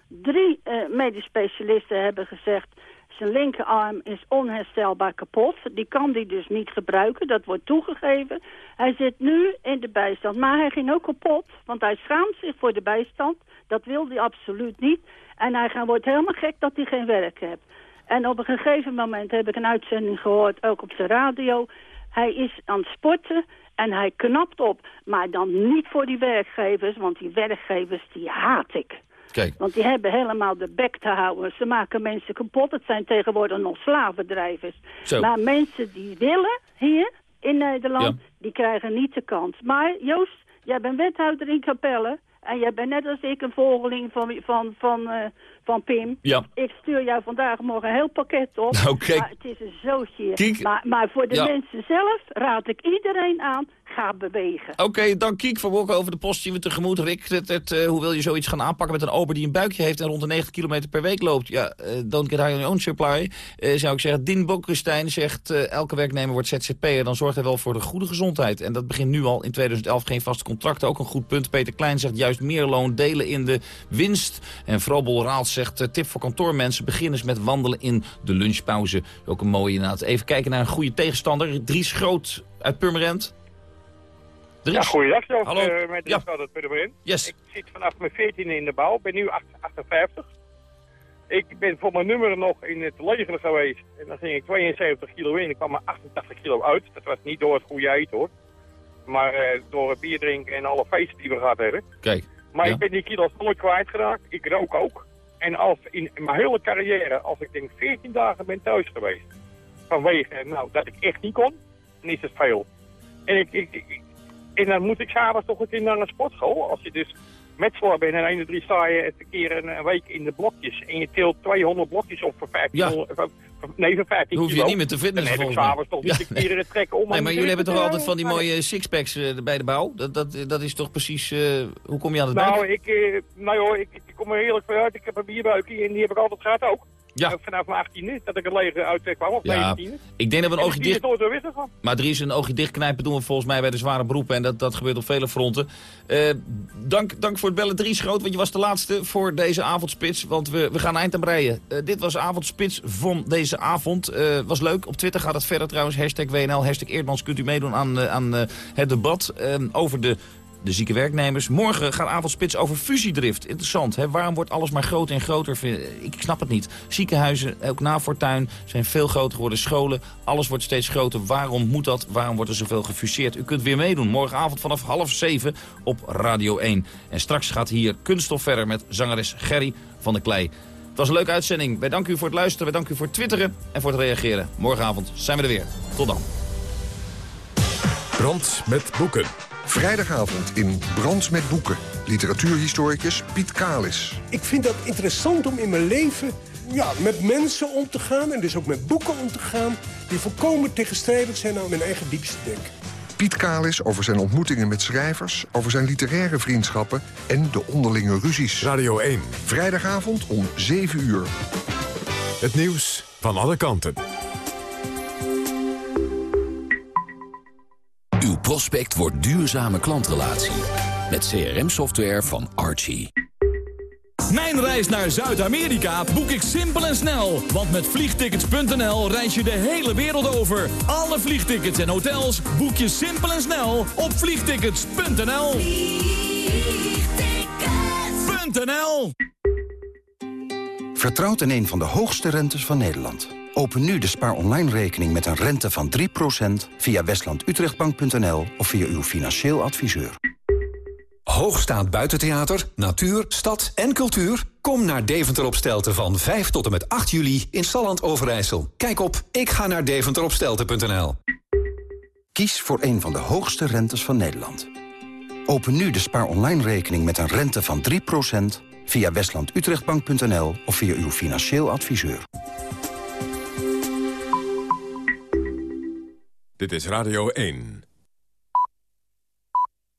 Drie uh, medisch specialisten hebben gezegd... zijn linkerarm is onherstelbaar kapot. Die kan die dus niet gebruiken, dat wordt toegegeven. Hij zit nu in de bijstand, maar hij ging ook kapot... want hij schaamt zich voor de bijstand. Dat wil hij absoluut niet. En hij wordt helemaal gek dat hij geen werk heeft. En op een gegeven moment heb ik een uitzending gehoord, ook op de radio. Hij is aan het sporten en hij knapt op. Maar dan niet voor die werkgevers, want die werkgevers die haat ik. Kijk. Want die hebben helemaal de bek te houden. Ze maken mensen kapot. Het zijn tegenwoordig nog slavendrijvers. Zo. Maar mensen die willen hier in Nederland, die krijgen niet de kans. Maar Joost, jij bent wethouder in Capelle. En jij bent net als ik een volgeling van, van, van, uh, van Pim. Ja. Ik stuur jou vandaag morgen een heel pakket op. Oké. Okay. Het is een zootje. Maar, maar voor de mensen zelf raad ik iedereen aan ga bewegen. Oké, okay, dan Kiek van over de post zien we tegemoet. Rick, het, uh, hoe wil je zoiets gaan aanpakken met een ober die een buikje heeft... en rond de 90 kilometer per week loopt? Ja, uh, don't get high on your own supply. Uh, zou ik zeggen, Dien Bokkestein zegt... elke werknemer wordt ZZP'er, dan zorgt hij wel voor de goede gezondheid. En dat begint nu al in 2011 geen vaste contracten. Ook een goed punt. Peter Klein zegt juist meer loon delen in de winst. En Vrobel Raals zegt, tip voor kantoormensen... begin eens met wandelen in de lunchpauze. Ook een mooie inderdaad. Even kijken naar een goede tegenstander. Dries Groot uit Purmerend. Ja, goeiedag Joost. Hallo. Uh, met ja. het. Yes. Ik zit vanaf mijn 14 in de bouw, ben nu 58. Ik ben voor mijn nummer nog in het leger geweest. En dan ging ik 72 kilo in. Ik kwam maar 88 kilo uit. Dat was niet door het goede eten hoor. Maar uh, door het bier drinken en alle feesten die we gehad hebben. Kijk. Maar ja. ik ben die kilo's nooit kwijtgeraakt. Ik rook ook. En als in mijn hele carrière, als ik denk 14 dagen ben thuis geweest. Vanwege nou, dat ik echt niet kon, dan is het veel. En, ik, ik, ik, en dan moet ik s'avonds toch een keer naar een sportschool. Als je dus metselaar bent en 1 of 3 sta je een keer een week in de blokjes. En je tilt 200 blokjes op voor 15 Ja. Nee, voor 15 Dan hoef je kilo. niet meer te fitnessen, Dan heb ik volgens mij. s'avonds toch niet een keer het trekken om. Nee, maar jullie hebben toch altijd van die mooie sixpacks eh, bij de bouw? Dat, dat, dat is toch precies... eh, hoe kom je aan het Nou, ik, eh, nou joh, ik, ik kom er heerlijk vooruit. Ik heb een bierbuikje en die heb ik altijd gehad ook. Ja. Eh, Vanaf mijn 18e, dat ik het leger uit kwam, of Ja, 19e. ik denk dat we een En oogje is dicht... Maar er is een oogje dichtknijpen doen we volgens mij bij de zware beroepen. En dat, dat gebeurt op vele fronten. Eh, dank, dank voor het bellen Dries Groot, want je was de laatste voor deze avondspits. Want we, we gaan eind aan breien. Eh, dit was de avondspits van deze avond. Eh, was leuk. Op Twitter gaat het verder trouwens. Hashtag WNL, hashtag Eerdmans kunt u meedoen aan, aan het debat over de... De zieke werknemers. Morgen gaat avondspits over fusiedrift. Interessant, hè? waarom wordt alles maar groter en groter? Ik snap het niet. Ziekenhuizen, ook na Fortuin, zijn veel groter geworden. Scholen, alles wordt steeds groter. Waarom moet dat? Waarom wordt er zoveel gefuseerd? U kunt weer meedoen. Morgenavond vanaf half zeven op Radio 1. En straks gaat hier Kunststof verder met zangeres Gerry van der Klei. Het was een leuke uitzending. Wij danken u voor het luisteren. Wij danken u voor het twitteren en voor het reageren. Morgenavond zijn we er weer. Tot dan. Brand met boeken. Vrijdagavond in Brands met Boeken. Literatuurhistoricus Piet Kalis. Ik vind dat interessant om in mijn leven ja, met mensen om te gaan... en dus ook met boeken om te gaan... die volkomen tegenstrijdig zijn aan mijn eigen diepste denken. Piet Kalis over zijn ontmoetingen met schrijvers... over zijn literaire vriendschappen en de onderlinge ruzies. Radio 1. Vrijdagavond om 7 uur. Het nieuws van alle kanten. Prospect wordt duurzame klantrelatie. Met CRM-software van Archie. Mijn reis naar Zuid-Amerika boek ik simpel en snel. Want met vliegtickets.nl reis je de hele wereld over. Alle vliegtickets en hotels boek je simpel en snel op vliegtickets.nl. Vliegtickets.nl Vertrouwt in een van de hoogste rentes van Nederland. Open nu de spaar online rekening met een rente van 3% via westlandutrechtbank.nl of via uw financieel adviseur. Hoogstaand buitentheater, natuur, stad en cultuur? Kom naar Deventer op Stelten van 5 tot en met 8 juli in Salland Overijssel. Kijk op ik ga naar deventeropstelten.nl. Kies voor een van de hoogste rentes van Nederland. Open nu de spaar online rekening met een rente van 3% via westlandutrechtbank.nl of via uw financieel adviseur. Dit is Radio 1.